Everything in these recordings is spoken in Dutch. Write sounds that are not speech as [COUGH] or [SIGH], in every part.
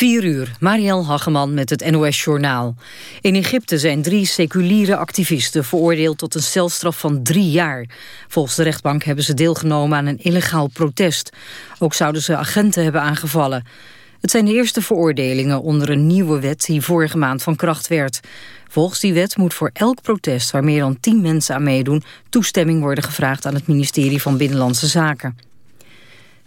4 uur, Marielle Hageman met het NOS Journaal. In Egypte zijn drie seculiere activisten veroordeeld tot een celstraf van drie jaar. Volgens de rechtbank hebben ze deelgenomen aan een illegaal protest. Ook zouden ze agenten hebben aangevallen. Het zijn de eerste veroordelingen onder een nieuwe wet die vorige maand van kracht werd. Volgens die wet moet voor elk protest waar meer dan tien mensen aan meedoen... toestemming worden gevraagd aan het ministerie van Binnenlandse Zaken.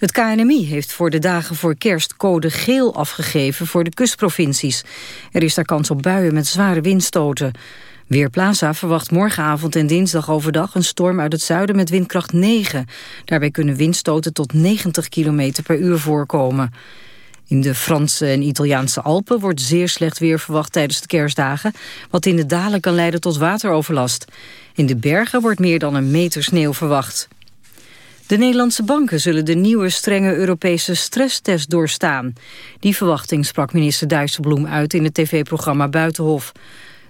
Het KNMI heeft voor de dagen voor kerst code geel afgegeven voor de kustprovincies. Er is daar kans op buien met zware windstoten. Weerplaza verwacht morgenavond en dinsdag overdag een storm uit het zuiden met windkracht 9. Daarbij kunnen windstoten tot 90 km per uur voorkomen. In de Franse en Italiaanse Alpen wordt zeer slecht weer verwacht tijdens de kerstdagen, wat in de dalen kan leiden tot wateroverlast. In de bergen wordt meer dan een meter sneeuw verwacht. De Nederlandse banken zullen de nieuwe strenge Europese stresstest doorstaan. Die verwachting sprak minister Dijsselbloem uit in het tv-programma Buitenhof.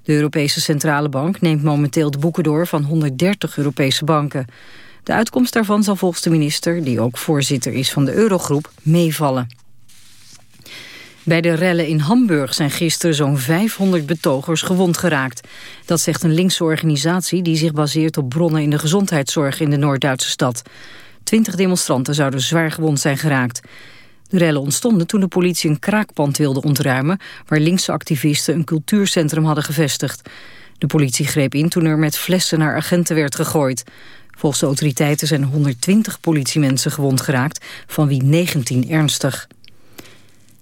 De Europese Centrale Bank neemt momenteel de boeken door van 130 Europese banken. De uitkomst daarvan zal volgens de minister, die ook voorzitter is van de Eurogroep, meevallen. Bij de rellen in Hamburg zijn gisteren zo'n 500 betogers gewond geraakt. Dat zegt een linkse organisatie die zich baseert op bronnen in de gezondheidszorg in de Noord-Duitse stad. Twintig demonstranten zouden zwaar gewond zijn geraakt. De rellen ontstonden toen de politie een kraakpand wilde ontruimen... waar linkse activisten een cultuurcentrum hadden gevestigd. De politie greep in toen er met flessen naar agenten werd gegooid. Volgens de autoriteiten zijn 120 politiemensen gewond geraakt... van wie 19 ernstig.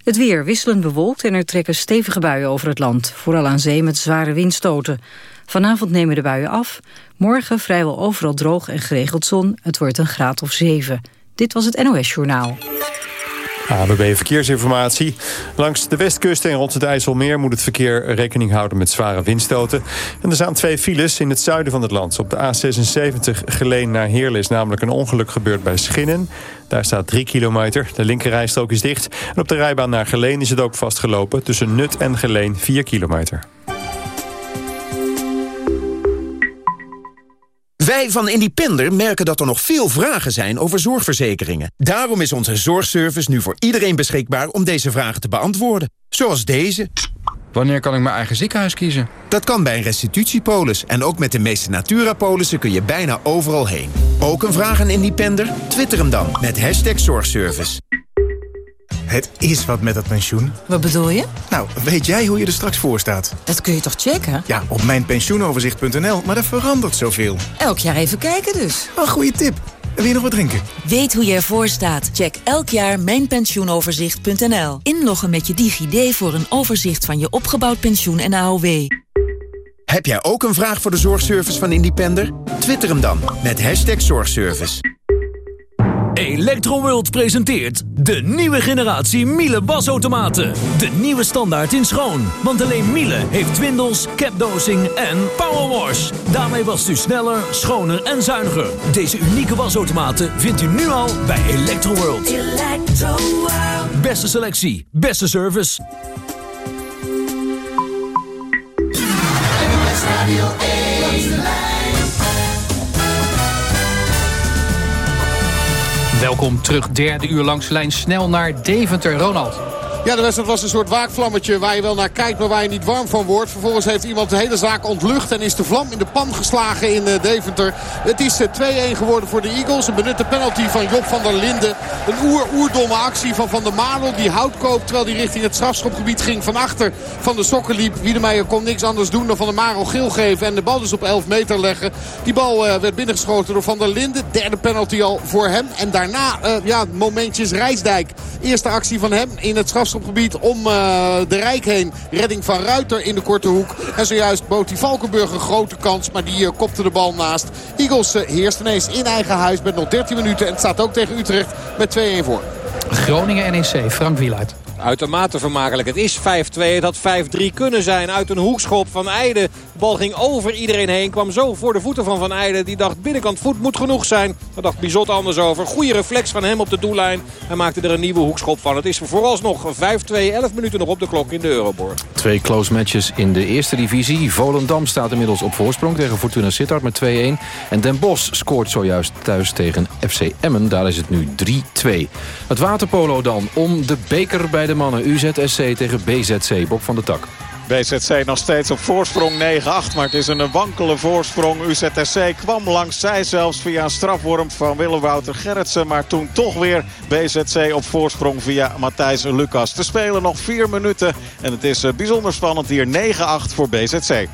Het weer wisselend bewolkt en er trekken stevige buien over het land. Vooral aan zee met zware windstoten. Vanavond nemen de buien af. Morgen vrijwel overal droog en geregeld zon. Het wordt een graad of 7. Dit was het NOS Journaal. ABB Verkeersinformatie. Langs de westkust en rond het IJsselmeer moet het verkeer rekening houden met zware windstoten. En er staan twee files in het zuiden van het land. Op de A76 Geleen naar Heerlen is namelijk een ongeluk gebeurd bij Schinnen. Daar staat 3 kilometer. De linkerrijstrook is dicht. En op de rijbaan naar Geleen is het ook vastgelopen. Tussen Nut en Geleen 4 kilometer. Wij van Independer merken dat er nog veel vragen zijn over zorgverzekeringen. Daarom is onze zorgservice nu voor iedereen beschikbaar om deze vragen te beantwoorden. Zoals deze. Wanneer kan ik mijn eigen ziekenhuis kiezen? Dat kan bij een restitutiepolis. En ook met de meeste Natura-polissen kun je bijna overal heen. Ook een vraag aan Independer? Twitter hem dan met hashtag zorgservice. Het is wat met dat pensioen. Wat bedoel je? Nou, weet jij hoe je er straks voor staat? Dat kun je toch checken? Ja, op mijnpensioenoverzicht.nl, maar dat verandert zoveel. Elk jaar even kijken dus. Een goede tip. Wil je nog wat drinken? Weet hoe je ervoor staat? Check elk jaar mijnpensioenoverzicht.nl. Inloggen met je DigiD voor een overzicht van je opgebouwd pensioen en AOW. Heb jij ook een vraag voor de zorgservice van Independer? Twitter hem dan met hashtag zorgservice. Electroworld presenteert de nieuwe generatie Miele wasautomaten. De nieuwe standaard in schoon. Want alleen Miele heeft twindels, capdosing en powerwash. Daarmee wast u sneller, schoner en zuiniger. Deze unieke wasautomaten vindt u nu al bij Electroworld. Electroworld. Beste selectie, beste service. Welkom terug, derde uur langs lijn snel naar Deventer. Ronald. Ja, de wedstrijd was een soort waakvlammetje waar je wel naar kijkt, maar waar je niet warm van wordt. Vervolgens heeft iemand de hele zaak ontlucht en is de vlam in de pan geslagen in eh, Deventer. Het is 2-1 eh, geworden voor de Eagles. Een benutte penalty van Job van der Linden. Een oer-oerdomme actie van Van der Marel die hout koopt terwijl hij richting het strafschopgebied ging. Van achter van de sokken liep. Wiedemeijer kon niks anders doen dan Van der Marel geel geven en de bal dus op 11 meter leggen. Die bal uh, werd binnengeschoten door Van der Linden. Derde penalty al voor hem. En daarna, uh, ja, momentjes Rijsdijk. Eerste actie van hem in het strafschopgebied strafschopgebied om uh, de Rijk heen. Redding van Ruiter in de korte hoek. En zojuist bood die Valkenburg een grote kans. Maar die uh, kopte de bal naast. Eagles uh, heerst ineens in eigen huis met nog 13 minuten. En het staat ook tegen Utrecht met 2-1 voor. Groningen NEC, Frank Wieluid uitermate vermakelijk. Het is 5-2. Het had 5-3 kunnen zijn uit een hoekschop van Eijden. Bal ging over iedereen heen. Kwam zo voor de voeten van Van Eijden. Die dacht binnenkant voet moet genoeg zijn. Daar dacht Bizot anders over. Goede reflex van hem op de doellijn. Hij maakte er een nieuwe hoekschop van. Het is vooralsnog 5-2. 11 minuten nog op de klok in de Euroborg. Twee close matches in de eerste divisie. Volendam staat inmiddels op voorsprong tegen Fortuna Sittard met 2-1. En Den Bosch scoort zojuist thuis tegen FC Emmen. Daar is het nu 3-2. Het waterpolo dan om de beker bij de de mannen UZSC tegen BZC. Bob van de Tak. BZC nog steeds op voorsprong 9-8. Maar het is een wankele voorsprong. UZSC kwam langs zij zelfs via een strafworm van Willem-Wouter Gerritsen. Maar toen toch weer BZC op voorsprong via Matthijs Lucas. Te spelen nog vier minuten. En het is bijzonder spannend hier 9-8 voor BZC.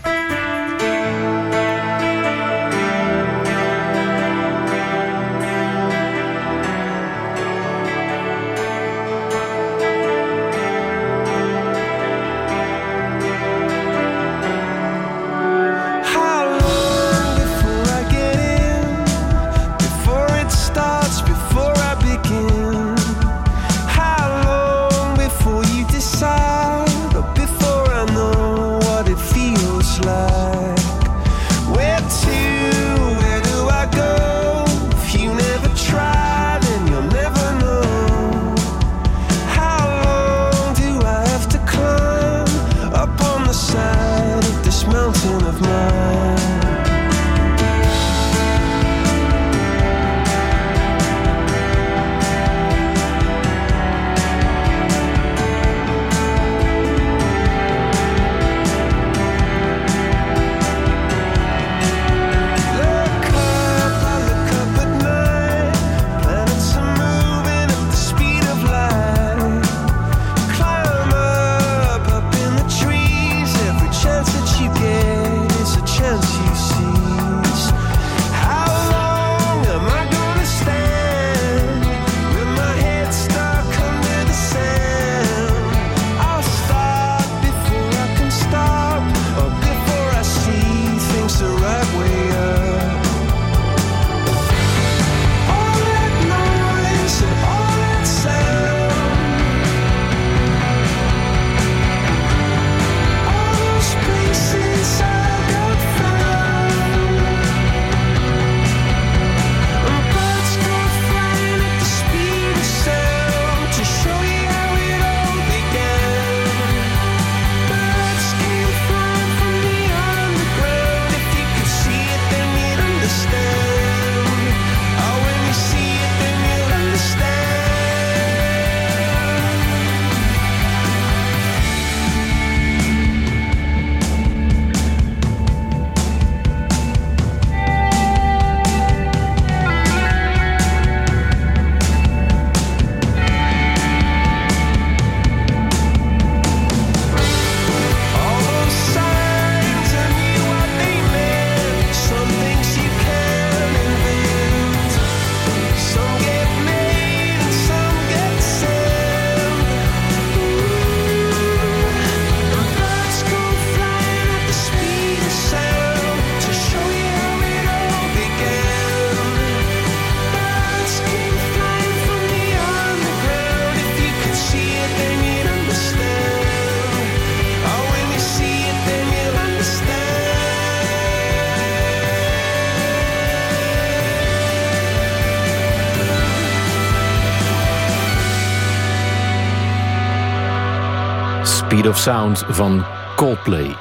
Of Sound van Coldplay.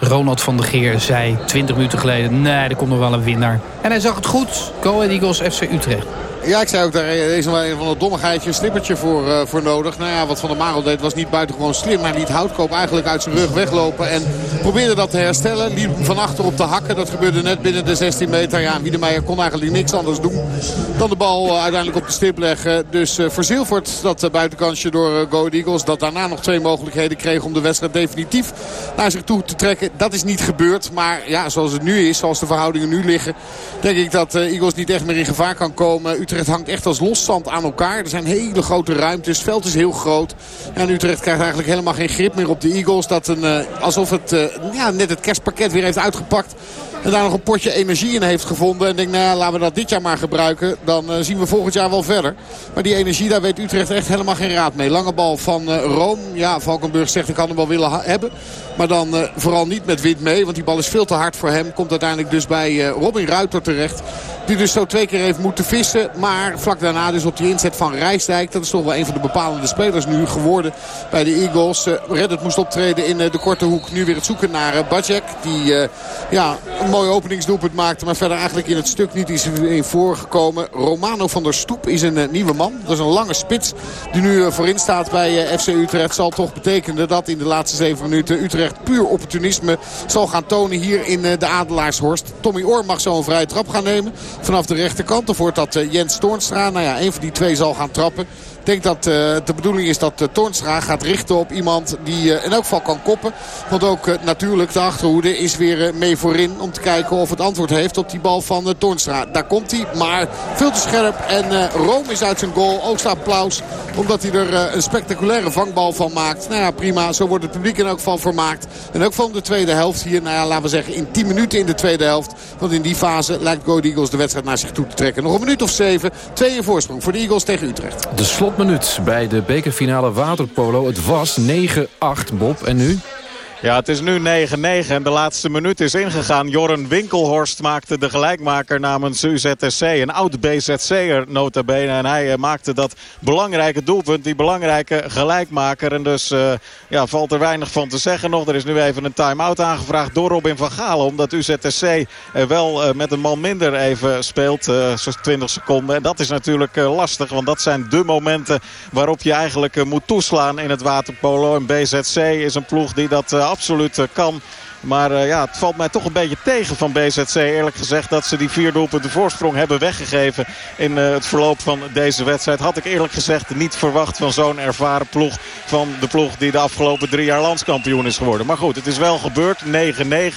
Ronald van der Geer zei 20 minuten geleden... nee, er komt nog wel een winnaar. En hij zag het goed. Go Eagles FC Utrecht. Ja, ik zei ook, daar is nog een van het dommigheidje een slippertje voor, uh, voor nodig. Nou ja, wat Van der Marel deed was niet buitengewoon slim. Maar liet Houtkoop eigenlijk uit zijn rug weglopen. En probeerde dat te herstellen. Liep van achter op de hakken. Dat gebeurde net binnen de 16 meter. Ja, Wiedemeyer kon eigenlijk niks anders doen dan de bal uh, uiteindelijk op de stip leggen. Dus uh, verzilverd dat buitenkansje door Go Eagles. Dat daarna nog twee mogelijkheden kreeg om de wedstrijd definitief naar zich toe te trekken. Dat is niet gebeurd. Maar ja, zoals het nu is, zoals de verhoudingen nu liggen... denk ik dat Eagles niet echt meer in gevaar kan komen. Utrecht Utrecht hangt echt als losstand aan elkaar. Er zijn hele grote ruimtes. Het veld is heel groot. En Utrecht krijgt eigenlijk helemaal geen grip meer op de Eagles. Dat een, uh, alsof het uh, ja, net het kerstpakket weer heeft uitgepakt. En daar nog een potje energie in heeft gevonden. En denk, nou laten we dat dit jaar maar gebruiken. Dan uh, zien we volgend jaar wel verder. Maar die energie, daar weet Utrecht echt helemaal geen raad mee. Lange bal van uh, Room. Ja, Valkenburg zegt ik had hem wel willen hebben. Maar dan vooral niet met wind mee. Want die bal is veel te hard voor hem. Komt uiteindelijk dus bij Robin Ruiter terecht. Die dus zo twee keer heeft moeten vissen. Maar vlak daarna dus op die inzet van Rijsdijk. Dat is toch wel een van de bepalende spelers nu geworden bij de Eagles. Uh, Reddit moest optreden in de korte hoek. Nu weer het zoeken naar uh, Bajek. Die ja, een mooi openingsdoelpunt maakte. Maar verder eigenlijk in het stuk niet is in voorgekomen. Romano van der Stoep is een nieuwe man. Dat is een lange spits die nu voorin staat bij FC Utrecht. Zal toch betekenen dat in de laatste zeven minuten Utrecht puur opportunisme zal gaan tonen hier in de Adelaarshorst. Tommy Oor mag zo een vrije trap gaan nemen vanaf de rechterkant. Dan wordt dat Jens Toornstra. Nou ja, een van die twee zal gaan trappen. Ik denk dat uh, de bedoeling is dat uh, Toornstra gaat richten op iemand die uh, in elk geval kan koppen. Want ook natuurlijk de achterhoede is weer mee voorin om te kijken of het antwoord heeft op die bal van Toornstra. Daar komt hij, maar veel te scherp. En Rome is uit zijn goal. Ook staat applaus omdat hij er een spectaculaire vangbal van maakt. Nou ja, prima. Zo wordt het publiek in elk geval vermaakt. En ook van de tweede helft hier, nou ja, laten we zeggen in 10 minuten in de tweede helft. Want in die fase lijkt Go Eagles de wedstrijd naar zich toe te trekken. Nog een minuut of zeven. Twee in voorsprong voor de Eagles tegen Utrecht. De slot minuut bij de bekerfinale waterpolo. Het was 9-8, Bob. En nu? Ja, het is nu 9-9 en de laatste minuut is ingegaan. Jorren Winkelhorst maakte de gelijkmaker namens UZSC. Een oud BZC'er nota bene. En hij uh, maakte dat belangrijke doelpunt, die belangrijke gelijkmaker. En dus uh, ja, valt er weinig van te zeggen nog. Er is nu even een time-out aangevraagd door Robin van Galen. Omdat UZSC uh, wel met een man minder even speelt, zo'n 20 seconden. En dat is natuurlijk lastig, want dat zijn de momenten waarop je eigenlijk moet toeslaan in het waterpolo. En BZC is een ploeg die dat absoluut eh, kan. Maar uh, ja, het valt mij toch een beetje tegen van BZC. Eerlijk gezegd dat ze die vier doelpunten voorsprong hebben weggegeven in uh, het verloop van deze wedstrijd. Had ik eerlijk gezegd niet verwacht van zo'n ervaren ploeg. Van de ploeg die de afgelopen drie jaar landskampioen is geworden. Maar goed, het is wel gebeurd. 9-9.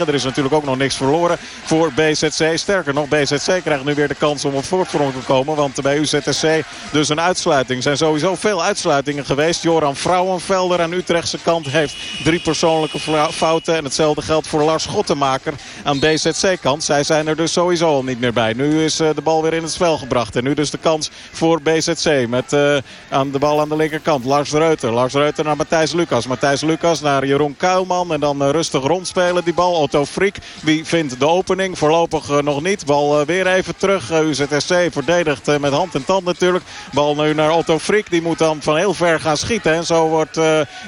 Er is natuurlijk ook nog niks verloren voor BZC. Sterker nog, BZC krijgt nu weer de kans om op voorsprong te komen. Want bij UZSC dus een uitsluiting. Er zijn sowieso veel uitsluitingen geweest. Joran Vrouwenvelder aan Utrechtse kant heeft drie persoonlijke fouten. En hetzelfde geldt voor Lars Schottenmaker aan BZC-kant. Zij zijn er dus sowieso al niet meer bij. Nu is uh, de bal weer in het spel gebracht. En nu dus de kans voor BZC met uh, aan de bal aan de linkerkant. Lars Reuter. Lars Reuter naar Matthijs Lucas. Matthijs Lucas naar Jeroen Kuilman. En dan uh, rustig rondspelen die bal. Otto Friek. Wie vindt de opening? Voorlopig nog niet. Bal weer even terug. UZSC verdedigt met hand en tand natuurlijk. Bal nu naar Otto Friek. Die moet dan van heel ver gaan schieten. En zo wordt...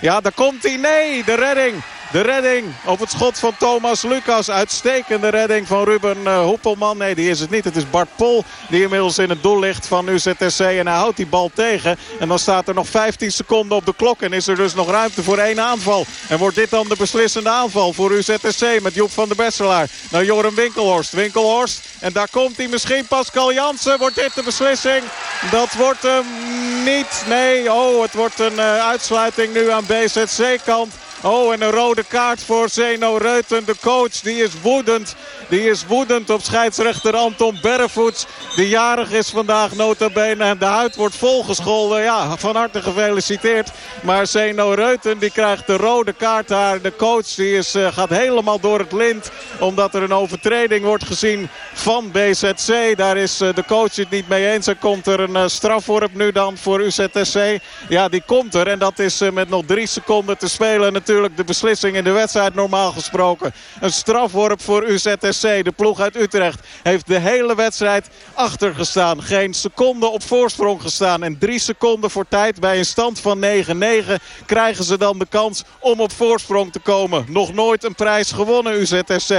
ja, daar komt hij. Nee, de redding. De redding op het schot van Thomas Lucas. Uitstekende redding van Ruben uh, Hoepelman. Nee, die is het niet. Het is Bart Pol die inmiddels in het doel ligt van UZSC. En hij houdt die bal tegen. En dan staat er nog 15 seconden op de klok. En is er dus nog ruimte voor één aanval. En wordt dit dan de beslissende aanval voor UZSC. Met Joep van der Besselaar naar Joram Winkelhorst. Winkelhorst. En daar komt hij misschien. Pascal Jansen. Wordt dit de beslissing? Dat wordt hem niet. Nee, oh, het wordt een uh, uitsluiting nu aan BZC-kant. Oh, en een rode kaart voor Zeno Reuten. De coach die is woedend. Die is woedend op scheidsrechter Anton Berrevoets. Die jarig is vandaag nota bene. En de huid wordt volgescholden. Ja, van harte gefeliciteerd. Maar Zeno Reuten die krijgt de rode kaart daar. De coach die is, uh, gaat helemaal door het lint. Omdat er een overtreding wordt gezien van BZC. Daar is uh, de coach het niet mee eens. Er komt er een uh, strafworp nu dan voor UZSC. Ja, die komt er. En dat is met nog drie seconden te spelen natuurlijk de beslissing in de wedstrijd normaal gesproken. Een strafworp voor UZSC. De ploeg uit Utrecht heeft de hele wedstrijd achtergestaan. Geen seconde op voorsprong gestaan. En drie seconden voor tijd bij een stand van 9-9 krijgen ze dan de kans om op voorsprong te komen. Nog nooit een prijs gewonnen UZSC.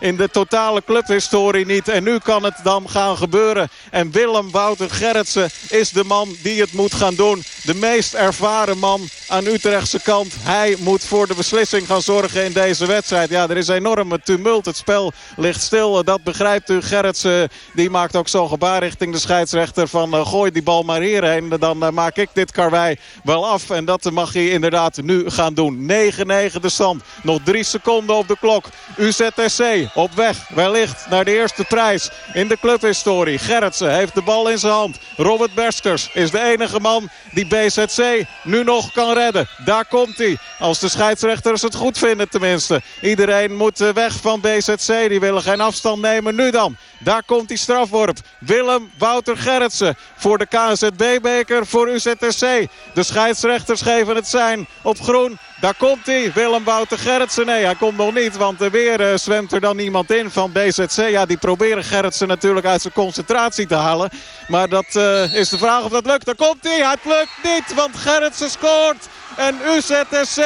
In de totale clubhistorie niet. En nu kan het dan gaan gebeuren. En Willem Wouter Gerritsen is de man die het moet gaan doen. De meest ervaren man aan Utrechtse kant. Hij moet voor de beslissing gaan zorgen in deze wedstrijd. Ja, er is enorme tumult. Het spel ligt stil. Dat begrijpt u. Gerritsen die maakt ook zo'n gebaar richting de scheidsrechter van uh, gooi die bal maar hierheen. Dan maak ik dit karwei wel af. En dat mag hij inderdaad nu gaan doen. 9-9 de stand. Nog drie seconden op de klok. UZSC op weg wellicht naar de eerste prijs in de clubhistorie. Gerritsen heeft de bal in zijn hand. Robert Berskers is de enige man die BZC nu nog kan redden. Daar komt hij. Als de scheidsrechters het goed vinden tenminste. Iedereen moet weg van BZC. Die willen geen afstand nemen. Nu dan. Daar komt die strafworp. Willem Wouter Gerritsen voor de KNZB-beker voor UZSC. De scheidsrechters geven het zijn op groen. Daar komt hij. Willem Wouter Gerritsen. Nee, hij komt nog niet. Want weer uh, zwemt er dan iemand in van BZC. Ja, die proberen Gerritsen natuurlijk uit zijn concentratie te halen. Maar dat uh, is de vraag of dat lukt. Daar komt hij. Het lukt niet, want Gerritsen scoort. En UZSC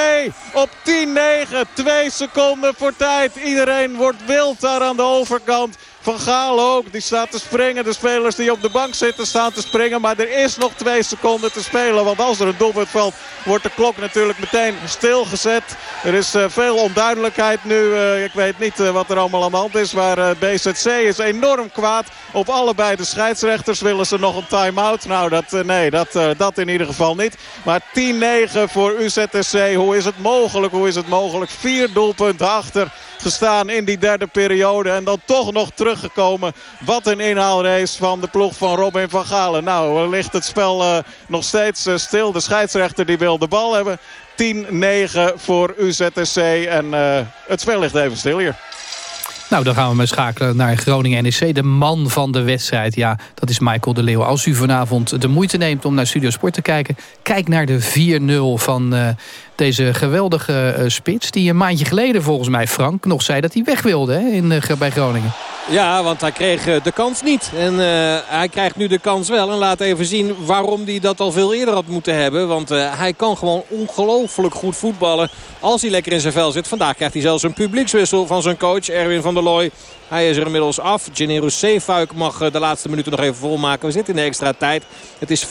op 10-9. Twee seconden voor tijd. Iedereen wordt wild daar aan de overkant. Van Gaal ook, die staat te springen. De spelers die op de bank zitten staan te springen. Maar er is nog twee seconden te spelen. Want als er een doelpunt valt, wordt de klok natuurlijk meteen stilgezet. Er is uh, veel onduidelijkheid nu. Uh, ik weet niet uh, wat er allemaal aan de hand is. Maar BZC is enorm kwaad. Op allebei de scheidsrechters willen ze nog een time-out. Nou, dat, nee, dat, dat in ieder geval niet. Maar 10-9 voor UZSC. Hoe is het mogelijk? Hoe is het mogelijk? Vier doelpunten achter gestaan in die derde periode. En dan toch nog teruggekomen. Wat een inhaalrace van de ploeg van Robin van Galen. Nou, ligt het spel uh, nog steeds uh, stil. De scheidsrechter die wil de bal hebben. 10-9 voor UZSC. En uh, het spel ligt even stil hier. Nou, dan gaan we maar schakelen naar Groningen-NEC. De man van de wedstrijd, ja, dat is Michael de Leeuw. Als u vanavond de moeite neemt om naar Studio Sport te kijken... kijk naar de 4-0 van deze geweldige uh, spits... die een maandje geleden volgens mij, Frank, nog zei dat hij weg wilde hè, in, uh, bij Groningen. Ja, want hij kreeg de kans niet. En hij krijgt nu de kans wel. En laat even zien waarom hij dat al veel eerder had moeten hebben. Want hij kan gewoon ongelooflijk goed voetballen. Als hij lekker in zijn vel zit. Vandaag krijgt hij zelfs een publiekswissel van zijn coach Erwin van der Looy. Hij is er inmiddels af. Gennaro Zeefuik mag de laatste minuten nog even volmaken. We zitten in de extra tijd. Het is 5-2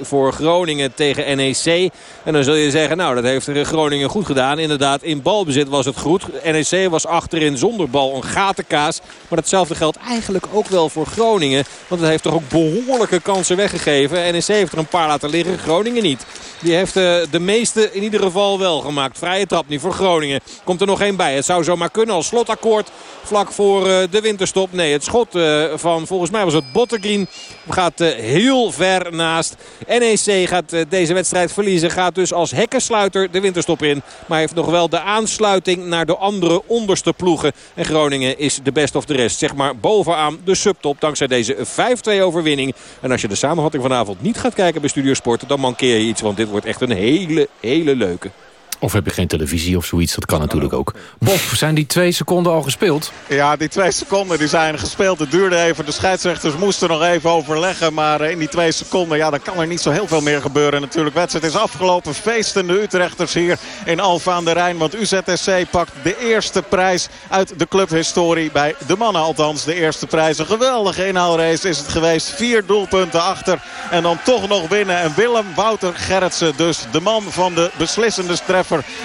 voor Groningen tegen NEC. En dan zul je zeggen, nou dat heeft Groningen goed gedaan. Inderdaad, in balbezit was het goed. NEC was achterin zonder bal een gatenkaas. Maar datzelfde geldt eigenlijk ook wel voor Groningen. Want het heeft toch ook behoorlijke kansen weggegeven. NEC heeft er een paar laten liggen, Groningen niet. Die heeft de meeste in ieder geval wel gemaakt. Vrije trap niet voor Groningen. Komt er nog één bij. Het zou zomaar kunnen als slotakkoord vlak voor de winterstop. Nee, het schot van volgens mij was het Bottegreen gaat heel ver naast. NEC gaat deze wedstrijd verliezen. Gaat dus als hekkensluiter de winterstop in. Maar heeft nog wel de aansluiting naar de andere onderste ploegen. En Groningen is de best of de rest. Zeg maar bovenaan de subtop dankzij deze 5-2 overwinning. En als je de samenvatting vanavond niet gaat kijken bij Studiosport... dan mankeer je iets, want dit wordt echt een hele, hele leuke. Of heb je geen televisie of zoiets? Dat kan natuurlijk ook. Bob, zijn die twee seconden al gespeeld? Ja, die twee seconden die zijn gespeeld. Het duurde even. De scheidsrechters moesten nog even overleggen. Maar in die twee seconden, ja, dan kan er niet zo heel veel meer gebeuren natuurlijk. De wedstrijd is afgelopen. Feestende Utrechters hier in Alfa aan de Rijn. Want UZSC pakt de eerste prijs uit de clubhistorie. Bij de mannen althans de eerste prijs. Een geweldige inhaalrace is het geweest. Vier doelpunten achter. En dan toch nog winnen. En Willem Wouter Gerritsen dus de man van de beslissende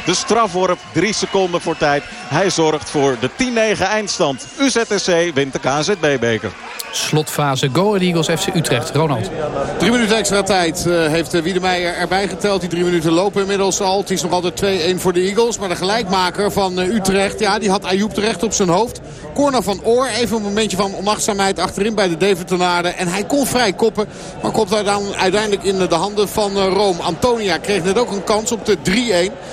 de strafworp, drie seconden voor tijd. Hij zorgt voor de 10-9 eindstand. UZSC wint de KZB-beker. Slotfase Go Eagles FC Utrecht. Ronald. Drie minuten extra tijd uh, heeft Wiedemeijer erbij geteld. Die drie minuten lopen inmiddels al. Het is nog altijd 2-1 voor de Eagles. Maar de gelijkmaker van uh, Utrecht, ja, die had Ayoub terecht op zijn hoofd. Corner van Oor. Even een momentje van onachtzaamheid achterin bij de Deventonaarden. En hij kon vrij koppen. Maar komt daar dan uiteindelijk in de handen van Rome. Antonia kreeg net ook een kans op de 3-1.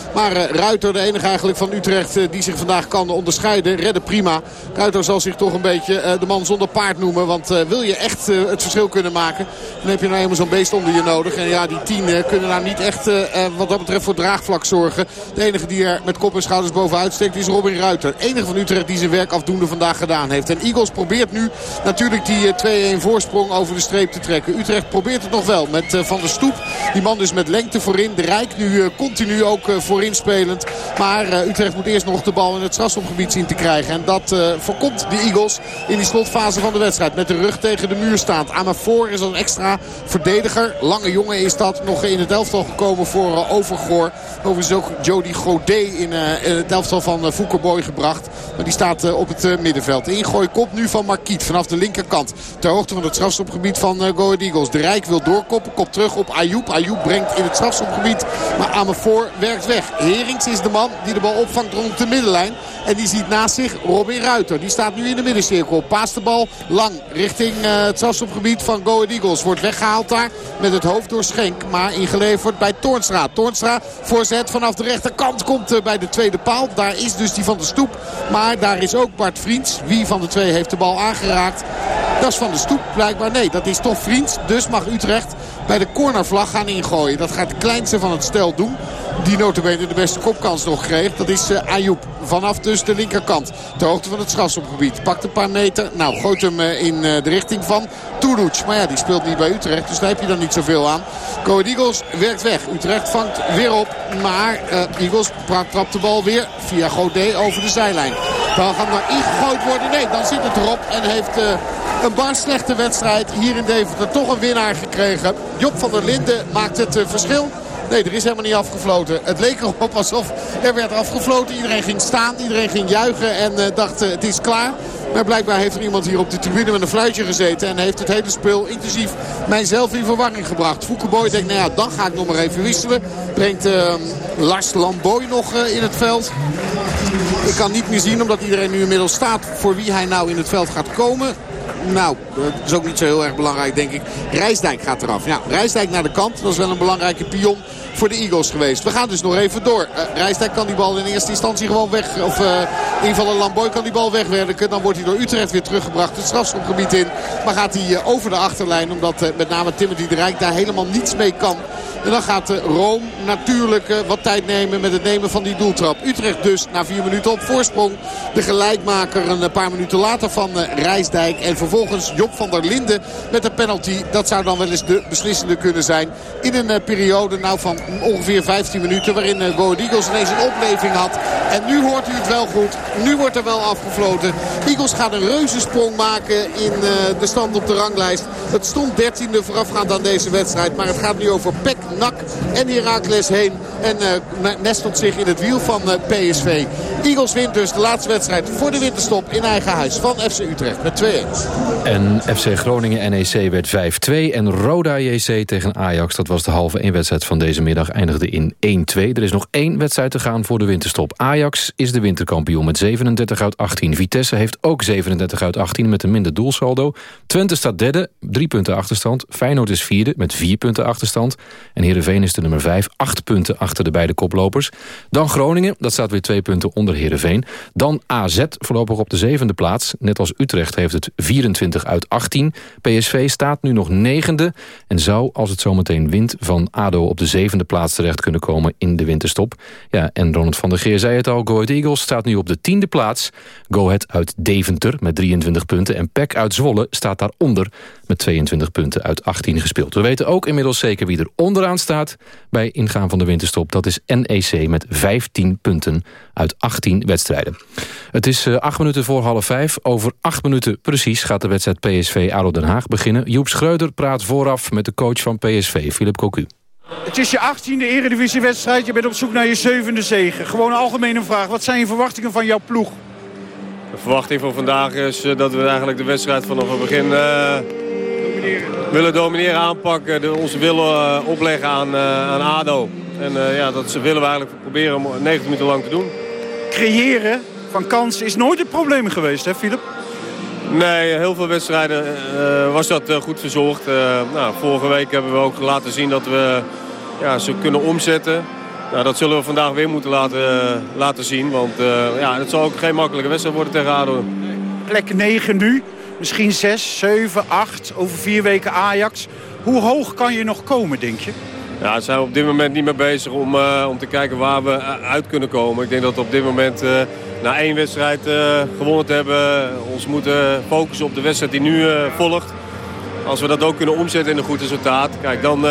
Maar uh, Ruiter, de enige eigenlijk van Utrecht uh, die zich vandaag kan onderscheiden, redde prima. Ruiter zal zich toch een beetje uh, de man zonder paard noemen. Want wil je echt het verschil kunnen maken, dan heb je nou helemaal zo'n beest onder je nodig. En ja, die tien kunnen nou niet echt wat dat betreft voor draagvlak zorgen. De enige die er met kop en schouders bovenuit steekt is Robin Ruiter. Enige van Utrecht die zijn werk afdoende vandaag gedaan heeft. En Eagles probeert nu natuurlijk die 2-1 voorsprong over de streep te trekken. Utrecht probeert het nog wel met Van der Stoep. Die man dus met lengte voorin. De Rijk nu continu ook voor voorin spelend. Maar uh, Utrecht moet eerst nog de bal in het strafschopgebied zien te krijgen. En dat uh, voorkomt de Eagles in die slotfase van de wedstrijd. Met de rug tegen de muur staand. Amafor is een extra verdediger. Lange jongen is dat nog in het elftal gekomen voor uh, Overgoor. Overigens ook Jody Godet in, het elftal van Foukeboy gebracht. Maar die staat op het middenveld. Ingooi komt nu van Marquiet vanaf de linkerkant. Ter hoogte van het strafschopgebied van Go Eagles. De Rijk wil doorkoppen. Kop terug op Ayoub. Ayoub brengt in het strafschopgebied. Maar Amafor werkt weg. Herings is de man die de bal opvangt rond de middenlijn. En die ziet naast zich Robin Ruiter. Die staat nu in de middencirkel. Paast de bal lang richting uh, het strafschopgebied van Go Eagles. Wordt weggehaald daar met het hoofd door Schenk. Maar ingeleverd bij Toornstra. Toornstra voorzet vanaf de rechterkant komt uh, bij de tweede paal. Daar is dus die van de stoep. Maar daar is ook Bart Vriends. Wie van de twee heeft de bal aangeraakt? Dat is van de stoep blijkbaar. Nee, dat is toch Vriends. Dus mag Utrecht bij de cornervlag gaan ingooien. Dat gaat de kleinste van het stel doen. Die notabene de beste kopkans nog kreeg. Dat is uh, Ayoub. Vanaf dus de linkerkant. Ter hoogte van het strafschopgebied. Pakt een paar meter. Nou, gooit hem uh, in uh, de richting van Turuc. Maar ja, die speelt niet bij Utrecht. Dus daar heb je dan niet zoveel aan. Go Eagles werkt weg. Utrecht vangt weer op. Maar Eagles trapt de bal weer via Godet over de zijlijn. Dan gaat maar ingegooid worden. Nee, dan zit het erop. En heeft een bar slechte wedstrijd hier in Deventer toch een winnaar gekregen. Job van der Linden maakt het verschil. Nee, er is helemaal niet afgefloten. Het leek erop alsof er werd afgefloten. Iedereen ging staan, iedereen ging juichen en uh, dacht uh, het is klaar. Maar blijkbaar heeft er iemand hier op de tribune met een fluitje gezeten. En heeft het hele spul, inclusief mijzelf, in verwarring gebracht. Foukeboy denkt, nou ja, dan ga ik nog maar even wisselen. Brengt uh, Lars Lamboy nog in het veld. Ik kan niet meer zien, omdat iedereen nu inmiddels staat... voor wie hij nou in het veld gaat komen. Nou, dat is ook niet zo heel erg belangrijk, denk ik. Rijsdijk gaat eraf. Ja, Rijsdijk naar de kant. Dat is wel een belangrijke pion voor de Eagles geweest. We gaan dus nog even door. Uh, Rijsdijk kan die bal in eerste instantie gewoon weg. Of uh, geval Lamboy kan die bal wegwerken. Dan wordt hij door Utrecht weer teruggebracht het strafschopgebied in. Maar gaat hij uh, over de achterlijn. Omdat met name Timothy de Rijk daar helemaal niets mee kan. En dan gaat Rome natuurlijk wat tijd nemen met het nemen van die doeltrap. Utrecht dus na vier minuten op voorsprong. De gelijkmaker een paar minuten later van Rijsdijk. En vervolgens Job van der Linden met een penalty. Dat zou dan wel eens de beslissende kunnen zijn. In een periode nou van ongeveer 15 minuten. Waarin uh, Go Eagles ineens een opleving had. En nu hoort u het wel goed. Nu wordt er wel afgefloten. Eagles gaat een reuzensprong maken in de stand op de ranglijst. Het stond 13e voorafgaand aan deze wedstrijd. Maar het gaat nu over Pek, Nak en Heracles heen. En uh, nestelt zich in het wiel van PSV. Eagles wint dus de laatste wedstrijd voor de winterstop in eigen huis van FC Utrecht met 2-1. En FC Groningen NEC werd 5-2 en Roda JC tegen Ajax. Dat was de halve 1 wedstrijd van deze middag eindigde in 1-2. Er is nog één wedstrijd te gaan voor de winterstop. Ajax is de winterkampioen met 37 uit 18. Vitesse heeft ook 37 uit 18 met een minder doelsaldo. Twente staat derde, drie punten achterstand. Feyenoord is vierde met vier punten achterstand. En Heerenveen is de nummer 5, acht punten achter de beide koplopers. Dan Groningen, dat staat weer twee punten onder Heerenveen. Dan AZ, voorlopig op de zevende plaats. Net als Utrecht heeft het 24 uit 18. PSV staat nu nog negende en zou, als het zometeen wint van ADO op de zevende plaats terecht kunnen komen in de winterstop. Ja, en Ronald van der Geer zei het al, Go Ahead Eagles staat nu op de tiende plaats. Go Ahead uit Deventer met 23 punten en PEC uit Zwolle staat daaronder met 22 punten uit 18 gespeeld. We weten ook inmiddels zeker wie er onderaan staat bij ingaan van de winterstop. Dat is NEC met 15 punten uit 18 wedstrijden. Het is uh, acht minuten voor half vijf. Over acht minuten precies gaat de wedstrijd PSV-ADO Den Haag beginnen. Joep Schreuder praat vooraf met de coach van PSV, Philip Cocu. Het is je achttiende eredivisiewedstrijd. Je bent op zoek naar je zevende zegen. Gewoon een algemene vraag. Wat zijn je verwachtingen van jouw ploeg? De verwachting voor vandaag is eh, dat we eigenlijk de wedstrijd vanaf het begin uh, domineren. willen domineren, aanpakken. Ons willen uh, opleggen aan, aan ADO. En ja, dat willen we eigenlijk proberen 90 minuten lang te doen. Creëren van kansen is nooit het probleem geweest, hè Philip? Nee, heel veel wedstrijden uh, was dat uh, goed verzorgd. Uh, nou, vorige week hebben we ook laten zien dat we ja, ze kunnen omzetten. Nou, dat zullen we vandaag weer moeten laten, laten zien. Want ja, het zal ook geen makkelijke wedstrijd worden tegen ADO. Plek 9 nu. Misschien 6, 7, 8. Over vier weken Ajax. Hoe hoog kan je nog komen, denk je? Ja, zijn we op dit moment niet mee bezig om, om te kijken waar we uit kunnen komen. Ik denk dat op dit moment na één wedstrijd uh, gewonnen te hebben, ons moeten focussen op de wedstrijd die nu volgt. Als we dat ook kunnen omzetten in een goed resultaat, kijk, dan,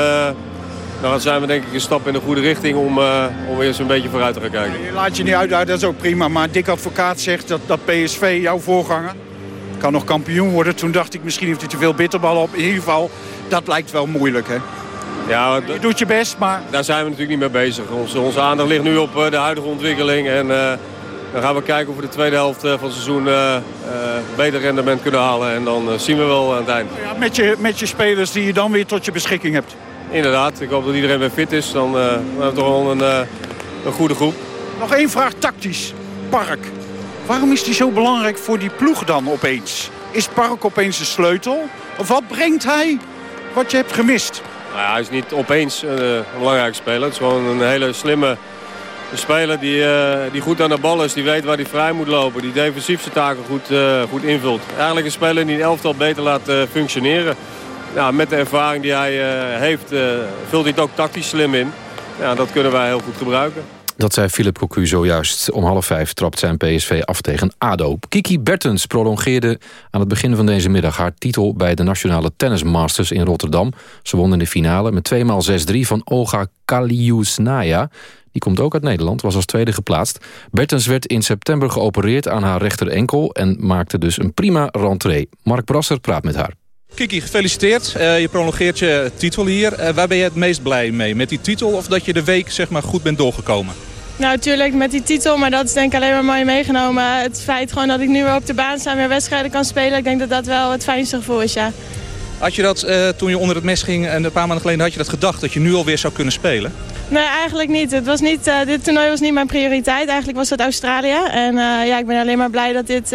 dan zijn we denk ik een stap in de goede richting om, om weer eens een beetje vooruit te gaan kijken. Je laat je niet uit, dat is ook prima. Maar Dick Advocaat zegt dat, dat PSV, jouw voorganger, kan nog kampioen worden. Toen dacht ik, misschien heeft hij te veel bitterballen op. In ieder geval, dat lijkt wel moeilijk, hè? Ja, je doet je best, maar... Daar zijn we natuurlijk niet mee bezig. Onze, onze aandacht ligt nu op de huidige ontwikkeling. En dan gaan we kijken of we de tweede helft eh, van het seizoen uh, beter rendement kunnen halen. En dan zien we wel aan het eind. Ja, met, je, met je spelers die je dan weer tot je beschikking hebt. Inderdaad. Ik hoop dat iedereen weer fit is. Dan, hebben we toch wel een, een goede groep. Nog één vraag tactisch. Park. Waarom is die zo belangrijk voor die ploeg dan opeens? Is Park opeens de sleutel? Of wat brengt hij wat je hebt gemist? Nou hij is niet opeens een belangrijke speler. Het is gewoon een hele slimme speler die, uh, die goed aan de bal is, die weet waar hij vrij moet lopen. Die defensief zijn taken goed, uh, goed invult. Eigenlijk een speler die een elftal beter laat functioneren. Ja, met de ervaring die hij heeft, vult hij het ook tactisch slim in. Ja, dat kunnen wij heel goed gebruiken. Dat zei Philip Cocu zojuist. Om half vijf trapt zijn PSV af tegen ADO. Kiki Bertens prolongeerde aan het begin van deze middag... haar titel bij de Nationale Tennis Masters in Rotterdam. Ze won in de finale met 2x6-3 van Olga Kaliusnaya. Die komt ook uit Nederland, was als tweede geplaatst. Bertens werd in september geopereerd aan haar rechter enkel... en maakte dus een prima rentree. Mark Brasser praat met haar. Kiki, gefeliciteerd. Uh, je prolongeert je titel hier. Uh, waar ben je het meest blij mee? Met die titel of dat je de week zeg maar, goed bent doorgekomen? Nou, natuurlijk met die titel, maar dat is denk ik alleen maar mooi meegenomen. Het feit gewoon dat ik nu weer op de baan sta en weer wedstrijden kan spelen... ik denk dat dat wel het fijnste gevoel is, ja. Had je dat uh, toen je onder het mes ging en een paar maanden geleden... had je dat gedacht dat je nu alweer zou kunnen spelen? Nee, eigenlijk niet. Het was niet uh, dit toernooi was niet mijn prioriteit. Eigenlijk was dat Australië. En uh, ja, ik ben alleen maar blij dat, dit,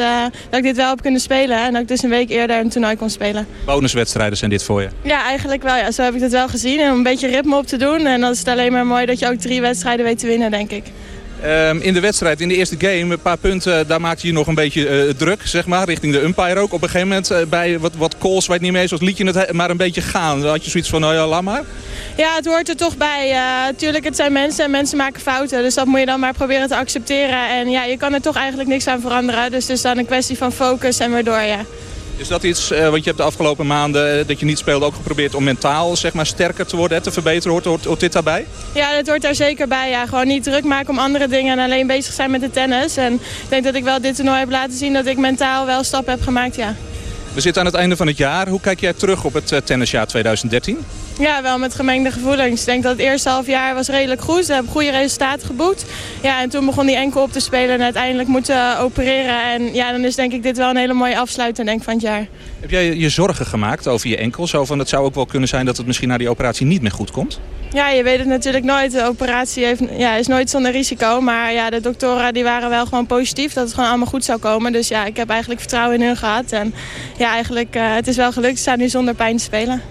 dat ik dit wel heb kunnen spelen. En dat ik dus een week eerder een toernooi kon spelen. Bonuswedstrijden zijn dit voor je? Ja, eigenlijk wel. Ja. Zo heb ik het wel gezien. En om een beetje ritme op te doen. En dan is het alleen maar mooi dat je ook drie wedstrijden weet te winnen, denk ik. Um, in de wedstrijd, in de eerste game, een paar punten, daar maakte je nog een beetje uh, druk, zeg maar, richting de umpire ook. Op een gegeven moment uh, bij wat, wat calls het niet mee is, was liet je het maar een beetje gaan. Dan had je zoiets van, nou ja, laat maar. Ja, het hoort er toch bij. Uh, tuurlijk, het zijn mensen en mensen maken fouten. Dus dat moet je dan maar proberen te accepteren. En ja, je kan er toch eigenlijk niks aan veranderen. Dus het is dan een kwestie van focus en weer door. Is dat iets uh, wat je hebt de afgelopen maanden uh, dat je niet speelde ook geprobeerd om mentaal zeg maar, sterker te worden, te verbeteren? Hoort, hoort, hoort, dit daarbij? Ja, dat hoort daar zeker bij. Ja. Gewoon niet druk maken om andere dingen en alleen bezig zijn met de tennis. En ik denk dat ik wel dit toernooi heb laten zien dat ik mentaal wel stappen heb gemaakt, ja. We zitten aan het einde van het jaar. Hoe kijk jij terug op het uh, tennisjaar 2013? Ja, wel met gemengde gevoelens. Ik denk dat het eerste half jaar was redelijk goed. We hebben goede resultaten geboekt. Ja, en toen begon die enkel op te spelen en uiteindelijk moeten opereren. En ja, dan is denk ik dit wel een hele mooie afsluiting denk, van het jaar. Heb jij je zorgen gemaakt over je enkel? Zo van, het zou ook wel kunnen zijn dat het misschien na die operatie niet meer goed komt? Ja, je weet het natuurlijk nooit. De operatie heeft, ja, is nooit zonder risico. Maar ja, de doktoren die waren wel gewoon positief dat het gewoon allemaal goed zou komen. Dus ja, ik heb eigenlijk vertrouwen in hun gehad. En ja, eigenlijk, uh, het is wel gelukt. Ze staan nu zonder pijn te spelen.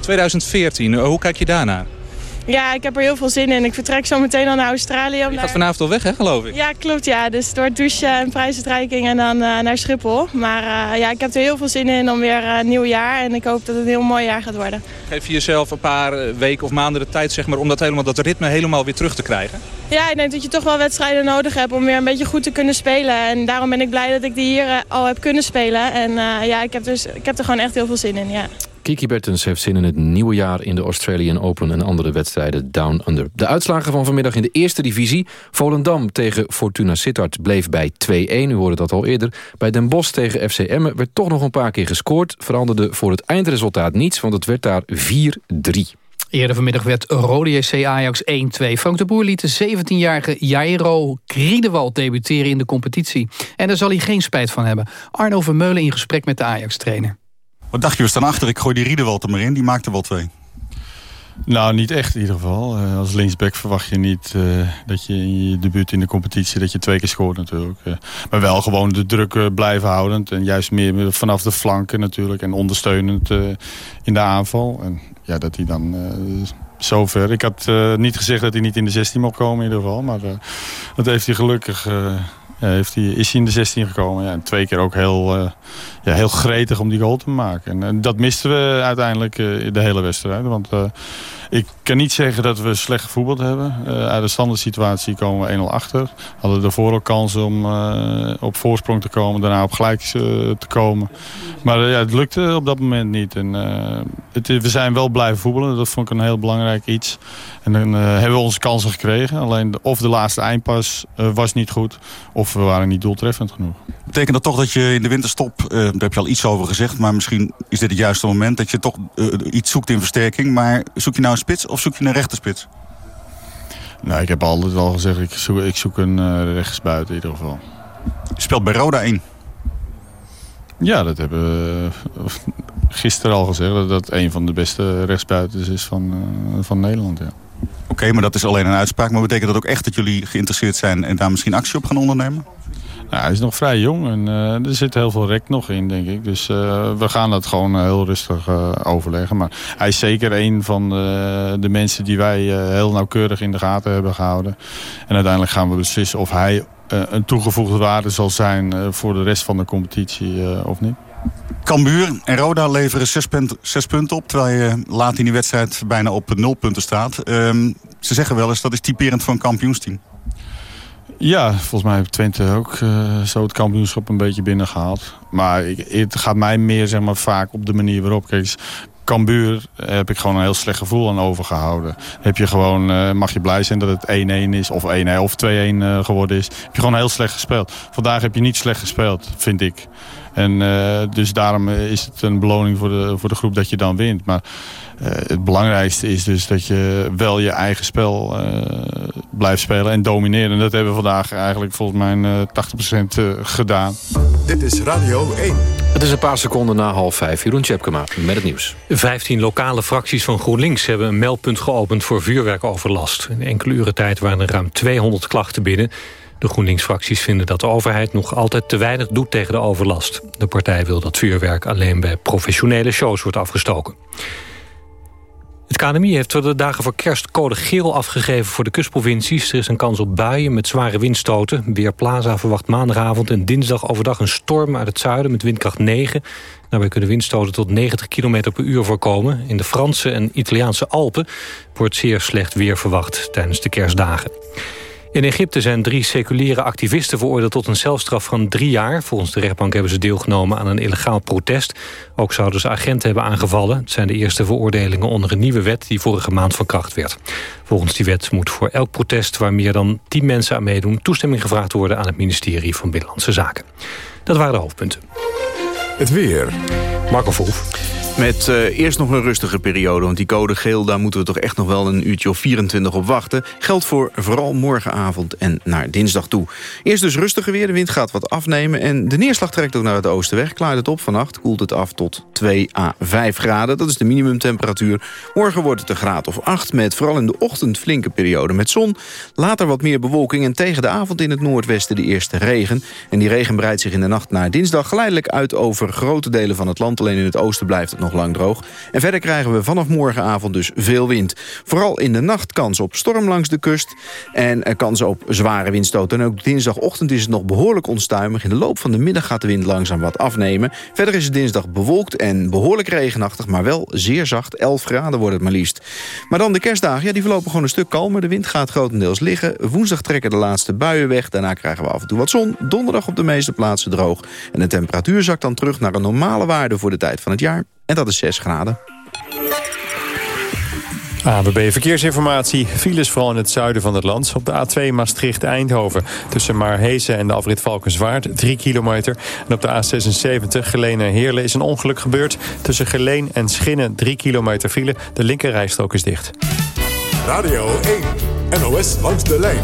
2014, hoe kijk je daarnaar? Ja, ik heb er heel veel zin in. Ik vertrek zo meteen al naar Australië. Om je gaat vanavond al weg, hè, geloof ik? Ja, klopt. Ja. Dus door het douchen en prijsuitreiking en dan uh, naar Schiphol. Maar uh, ja, ik heb er heel veel zin in om weer uh, een nieuw jaar. En ik hoop dat het een heel mooi jaar gaat worden. Geef je jezelf een paar weken of maanden de tijd zeg maar, om dat, helemaal, dat ritme helemaal weer terug te krijgen? Ja, ik denk dat je toch wel wedstrijden nodig hebt om weer een beetje goed te kunnen spelen. En daarom ben ik blij dat ik die hier al heb kunnen spelen. En ja, ik heb, dus, ik heb er gewoon echt heel veel zin in, ja. Kiki Bertens heeft zin in het nieuwe jaar in de Australian Open en andere wedstrijden Down Under. De uitslagen van vanmiddag in de eerste divisie. Volendam tegen Fortuna Sittard bleef bij 2-1, u hoorde dat al eerder. Bij Den Bosch tegen FC Emmen werd toch nog een paar keer gescoord. Veranderde voor het eindresultaat niets, want het werd daar 4-3. Eerder vanmiddag werd Rode JC Ajax 1-2. Frank de Boer liet de 17-jarige Jairo Griedewald debuteren in de competitie. En daar zal hij geen spijt van hebben. Arno Vermeulen in gesprek met de Ajax-trainer. Wat dacht je, we staan achter, ik gooi die Riedewald er maar in. Die maakte wel twee. Nou, niet echt in ieder geval. Uh, als linksback verwacht je niet uh, dat je in je debuut in de competitie... dat je twee keer scoort natuurlijk. Uh, maar wel gewoon de druk blijven houdend. En juist meer vanaf de flanken natuurlijk. En ondersteunend in de aanval. En ja, dat hij dan zover... Ik had niet gezegd dat hij niet in de 16 mocht komen in ieder geval. Maar dat heeft hij gelukkig heeft hij, is hij in de 16 gekomen. Ja, en twee keer ook heel, uh, ja, heel gretig om die goal te maken. En, en dat misten we uiteindelijk de hele wedstrijd. Want ik kan niet zeggen dat we slecht gevoetbald hebben. uit de standaard situatie komen we 1-0 achter. Hadden daarvoor ook kans om op voorsprong te komen. Daarna op gelijk te komen. Maar ja, het lukte op dat moment niet. En, we zijn wel blijven voetballen. Dat vond ik een heel belangrijk iets. En dan hebben we onze kansen gekregen. Alleen of de laatste eindpas was niet goed. Of we waren niet doeltreffend genoeg. Betekent dat toch dat je in de winterstop, uh, daar heb je al iets over gezegd... maar misschien is dit het juiste moment dat je toch uh, iets zoekt in versterking. Maar zoek je nou een spits of zoek je een rechterspits? Nou, ik heb altijd al gezegd, ik zoek, ik zoek een uh, rechtsbuiten in ieder geval. Je speelt bij Roda 1. Ja, dat hebben we gisteren al gezegd. Dat dat een van de beste rechtsbuitens is van, van Nederland, ja. Oké, maar dat is alleen een uitspraak. Maar betekent dat ook echt dat jullie geïnteresseerd zijn... en daar misschien actie op gaan ondernemen? Nou, hij is nog vrij jong en uh, er zit heel veel rek nog in, denk ik. Dus uh, we gaan dat gewoon heel rustig overleggen. Maar hij is zeker een van de mensen die wij heel nauwkeurig in de gaten hebben gehouden. En uiteindelijk gaan we beslissen of hij een toegevoegde waarde zal zijn... voor de rest van de competitie of niet. Cambuur en Roda leveren zes, punt, zes punten op... terwijl je laat in die wedstrijd bijna op nul punten staat. Um, Ze zeggen wel eens dat is typerend voor een kampioensteam. Ja, volgens mij heeft Twente ook uh, zo het kampioenschap een beetje binnengehaald. Maar ik, het gaat mij meer zeg maar, vaak op de manier waarop. Kijk, Cambuur heb ik gewoon een heel slecht gevoel aan overgehouden. Heb je gewoon, uh, mag je blij zijn dat het 1-1 is of 1-1 of 2-1 uh, geworden is. Heb je gewoon heel slecht gespeeld. Vandaag heb je niet slecht gespeeld, vind ik. En uh, dus daarom is het een beloning voor de, voor de groep dat je dan wint. Maar uh, het belangrijkste is dus dat je wel je eigen spel uh, blijft spelen en domineren. En dat hebben we vandaag eigenlijk volgens mij 80% gedaan. Dit is Radio 1. Het is een paar seconden na half vijf. Jeroen Tjepkema met het nieuws. 15 lokale fracties van GroenLinks hebben een meldpunt geopend voor vuurwerkoverlast. In enkele uren tijd waren er ruim 200 klachten binnen. De GroenLinks-fracties vinden dat de overheid nog altijd te weinig doet tegen de overlast. De partij wil dat vuurwerk alleen bij professionele shows wordt afgestoken. Het KNMI heeft voor de dagen voor kerst code geel afgegeven voor de kustprovincies. Er is een kans op buien met zware windstoten. Weerplaza verwacht maandagavond en dinsdag overdag een storm uit het zuiden met windkracht 9. Daarbij kunnen windstoten tot 90 km per uur voorkomen. In de Franse en Italiaanse Alpen wordt zeer slecht weer verwacht tijdens de kerstdagen. In Egypte zijn drie seculiere activisten veroordeeld tot een celstraf van drie jaar. Volgens de rechtbank hebben ze deelgenomen aan een illegaal protest. Ook zouden ze agenten hebben aangevallen. Het zijn de eerste veroordelingen onder een nieuwe wet die vorige maand van kracht werd. Volgens die wet moet voor elk protest waar meer dan tien mensen aan meedoen... toestemming gevraagd worden aan het ministerie van Binnenlandse Zaken. Dat waren de hoofdpunten. Het weer. Marco Verhoef. Met uh, eerst nog een rustige periode, want die code geel... daar moeten we toch echt nog wel een uurtje of 24 op wachten. Geldt voor vooral morgenavond en naar dinsdag toe. Eerst dus rustiger weer, de wind gaat wat afnemen... en de neerslag trekt ook naar het oosten weg. Klaart het op vannacht, koelt het af tot 2 à 5 graden. Dat is de minimumtemperatuur. Morgen wordt het een graad of 8, met vooral in de ochtend flinke periode met zon. Later wat meer bewolking en tegen de avond in het noordwesten de eerste regen. En die regen breidt zich in de nacht naar dinsdag geleidelijk uit... over grote delen van het land. Alleen in het oosten blijft het nog lang droog. En verder krijgen we vanaf morgenavond dus veel wind. Vooral in de nacht kans op storm langs de kust. En kans op zware windstoten. En ook dinsdagochtend is het nog behoorlijk onstuimig. In de loop van de middag gaat de wind langzaam wat afnemen. Verder is het dinsdag bewolkt en behoorlijk regenachtig. Maar wel zeer zacht. 11 graden wordt het maar liefst. Maar dan de kerstdagen. Ja, die verlopen gewoon een stuk kalmer. De wind gaat grotendeels liggen. Woensdag trekken de laatste buien weg. Daarna krijgen we af en toe wat zon. Donderdag op de meeste plaatsen droog. En de temperatuur zakt dan terug naar een normale waarde voor de tijd van het jaar. En dat is 6 graden. ABB Verkeersinformatie. Files vooral in het zuiden van het land. Op de A2 Maastricht-Eindhoven. Tussen Maarhezen en de afrit Valkenswaard. 3 kilometer. En op de A76 Geleen-Heerlen is een ongeluk gebeurd. Tussen Geleen en Schinnen 3 kilometer file. De linkerrijstrook is dicht. Radio 1. NOS langs de lijn.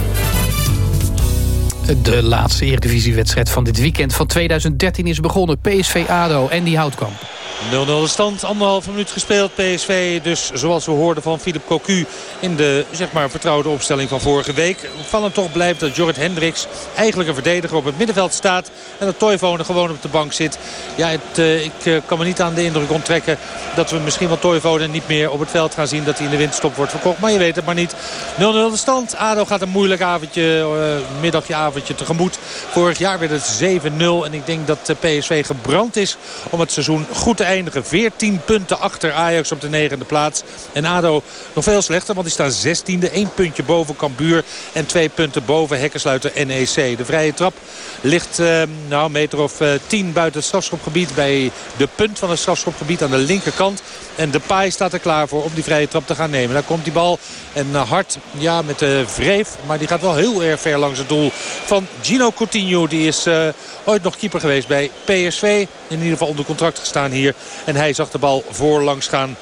De laatste eredivisiewedstrijd van dit weekend van 2013 is begonnen. PSV-ADO en die Houtkamp. 0-0 de stand, anderhalve minuut gespeeld. PSV dus zoals we hoorden van Philip Cocu in de zeg maar, vertrouwde opstelling van vorige week. Opvallend toch blijft dat Jorrit Hendricks eigenlijk een verdediger op het middenveld staat. En dat Toivonen gewoon op de bank zit. Ja, het, uh, ik uh, kan me niet aan de indruk onttrekken dat we misschien wel Toivonen niet meer op het veld gaan zien. Dat hij in de winterstop wordt verkocht. Maar je weet het maar niet. 0-0 de stand. ADO gaat een moeilijk avondje, uh, middagje avondje tegemoet. Vorig jaar werd het 7-0. En ik denk dat PSV gebrand is om het seizoen goed te eindigen. 14 punten achter Ajax op de negende plaats. En ADO nog veel slechter, want die staan 16e. 1 puntje boven Cambuur en 2 punten boven Hekkensluiter NEC. De vrije trap ligt uh, nou, een meter of uh, 10 buiten het strafschopgebied. Bij de punt van het strafschopgebied aan de linkerkant. En de paai staat er klaar voor om die vrije trap te gaan nemen. Daar komt die bal en uh, hard ja, met de vreef. Maar die gaat wel heel erg ver langs het doel van Gino Coutinho. Die is uh, ooit nog keeper geweest bij PSV. In ieder geval onder contract gestaan hier. En hij zag de bal voorlangs gaan.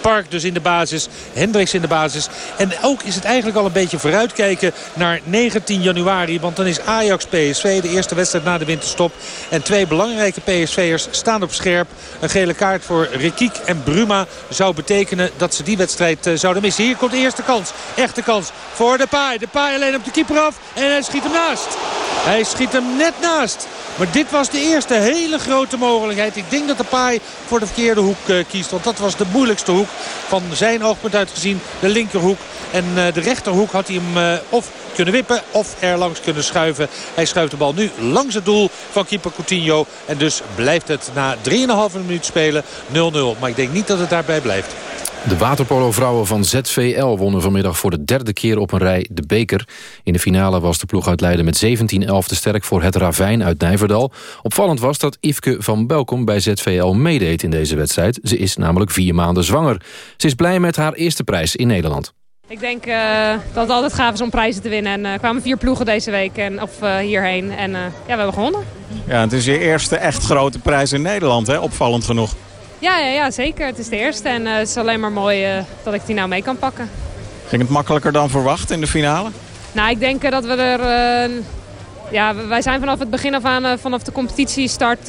Park dus in de basis. Hendricks in de basis. En ook is het eigenlijk al een beetje vooruitkijken naar 19 januari. Want dan is Ajax PSV de eerste wedstrijd na de winterstop. En twee belangrijke PSV'ers staan op scherp. Een gele kaart voor Rikiek en Bruma zou betekenen dat ze die wedstrijd uh, zouden missen. Hier komt de eerste kans. Echte kans voor de paai. De paai alleen op de keeper af. En hij schiet hem naast. Hij schiet hem net naast. Maar dit was de eerste hele grote mogelijkheid. Ik denk dat de paai voor de verkeerde hoek uh, kiest. Want dat was de moeilijkste hoek van zijn oogpunt uit gezien. De linkerhoek. En uh, de rechterhoek had hij hem uh, of kunnen wippen of er langs kunnen schuiven. Hij schuift de bal nu langs het doel van keeper Coutinho. En dus blijft het na 3,5 minuut spelen 0-0. Maar ik denk niet dat het daarbij blijft. De waterpolo-vrouwen van ZVL wonnen vanmiddag voor de derde keer op een rij de beker. In de finale was de ploeg uit Leiden met 17-11 te sterk voor het Ravijn uit Nijverdal. Opvallend was dat Yveske van Belkom bij ZVL meedeed in deze wedstrijd. Ze is namelijk vier maanden zwanger. Ze is blij met haar eerste prijs in Nederland. Ik denk uh, dat het altijd gaaf is om prijzen te winnen. En er uh, kwamen vier ploegen deze week en, of uh, hierheen. En ja, we hebben gewonnen. Ja, het is je eerste echt grote prijs in Nederland, hè? opvallend genoeg. Ja, ja, ja, zeker. Het is de eerste en het is alleen maar mooi dat ik die nou mee kan pakken. Ging het makkelijker dan verwacht in de finale? Nou, ik denk dat we er... ja, wij zijn vanaf het begin af aan, vanaf de competitiestart,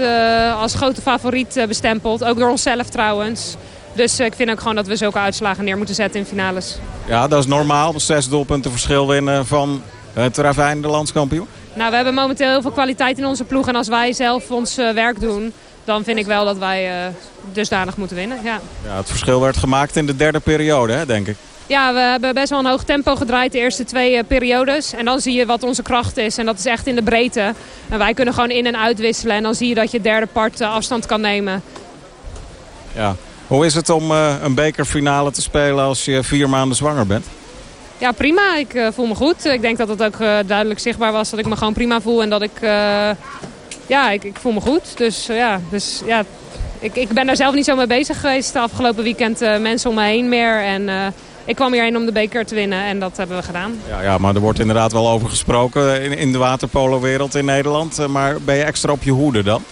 als grote favoriet bestempeld. Ook door onszelf trouwens. Dus ik vind ook gewoon dat we zulke uitslagen neer moeten zetten in finales. Ja, dat is normaal. Zes doelpunten verschil winnen van het Ravijn, de landskampioen. Nou, we hebben momenteel heel veel kwaliteit in onze ploeg. En als wij zelf ons werk doen, dan vind ik wel dat wij dusdanig moeten winnen. Ja. Ja, het verschil werd gemaakt in de derde periode, hè, denk ik. Ja, we hebben best wel een hoog tempo gedraaid de eerste twee uh, periodes. En dan zie je wat onze kracht is. En dat is echt in de breedte. En wij kunnen gewoon in- en uitwisselen. En dan zie je dat je derde part afstand kan nemen. Ja, hoe is het om uh, een bekerfinale te spelen als je vier maanden zwanger bent? Ja, prima. Ik voel me goed. Ik denk dat het ook duidelijk zichtbaar was dat ik me gewoon prima voel. En dat ik... ja, ik, ik, voel me goed. Dus ja, dus, ja ik, ik ben daar zelf niet zo mee bezig geweest de afgelopen weekend. mensen om me heen meer. En ik kwam hierheen om de beker te winnen. En dat hebben we gedaan. Ja, ja maar er wordt inderdaad wel over gesproken in, in de waterpolo-wereld in Nederland. Maar ben je extra op je hoede dan?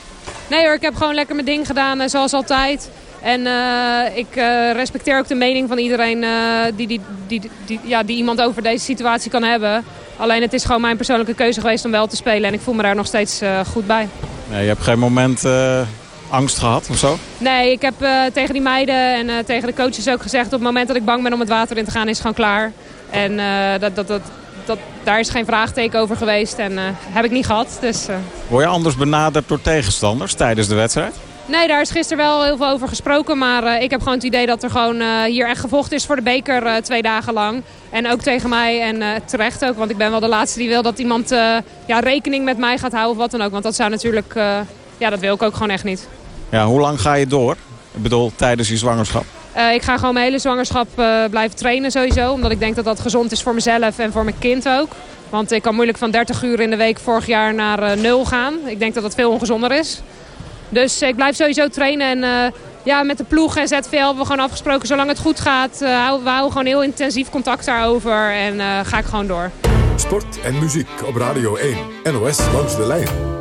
Nee hoor, ik heb gewoon lekker mijn ding gedaan zoals altijd. En uh, ik uh, respecteer ook de mening van iedereen uh, die, die, die, die, ja, die iemand over deze situatie kan hebben. Alleen het is gewoon mijn persoonlijke keuze geweest om wel te spelen. En ik voel me daar nog steeds goed bij. Nee, je hebt geen moment angst gehad of zo? Nee, ik heb tegen die meiden en tegen de coaches ook gezegd... op het moment dat ik bang ben om het water in te gaan is het gewoon klaar. En dat, dat, dat, dat, daar is geen vraagteken over geweest en heb ik niet gehad. Dus, Word je anders benaderd door tegenstanders tijdens de wedstrijd? Nee, daar is gisteren wel heel veel over gesproken. Maar ik heb gewoon het idee dat er gewoon hier echt gevochten is voor de beker twee dagen lang. En ook tegen mij en terecht ook. Want ik ben wel de laatste die wil dat iemand ja, rekening met mij gaat houden of wat dan ook. Want dat zou natuurlijk, ja dat wil ik ook gewoon echt niet. Ja, hoe lang ga je door? Ik bedoel, tijdens je zwangerschap? ik ga gewoon mijn hele zwangerschap blijven trainen sowieso. Omdat ik denk dat dat gezond is voor mezelf en voor mijn kind ook. Want ik kan moeilijk van 30 uur in de week vorig jaar naar nul gaan. Ik denk dat dat veel ongezonder is. Dus ik blijf sowieso trainen en uh, ja, met de ploeg en ZVL hebben we gewoon afgesproken... zolang het goed gaat, uh, houden we houden gewoon heel intensief contact daarover en uh, ga ik gewoon door. Sport en muziek op Radio 1. NOS langs de lijn.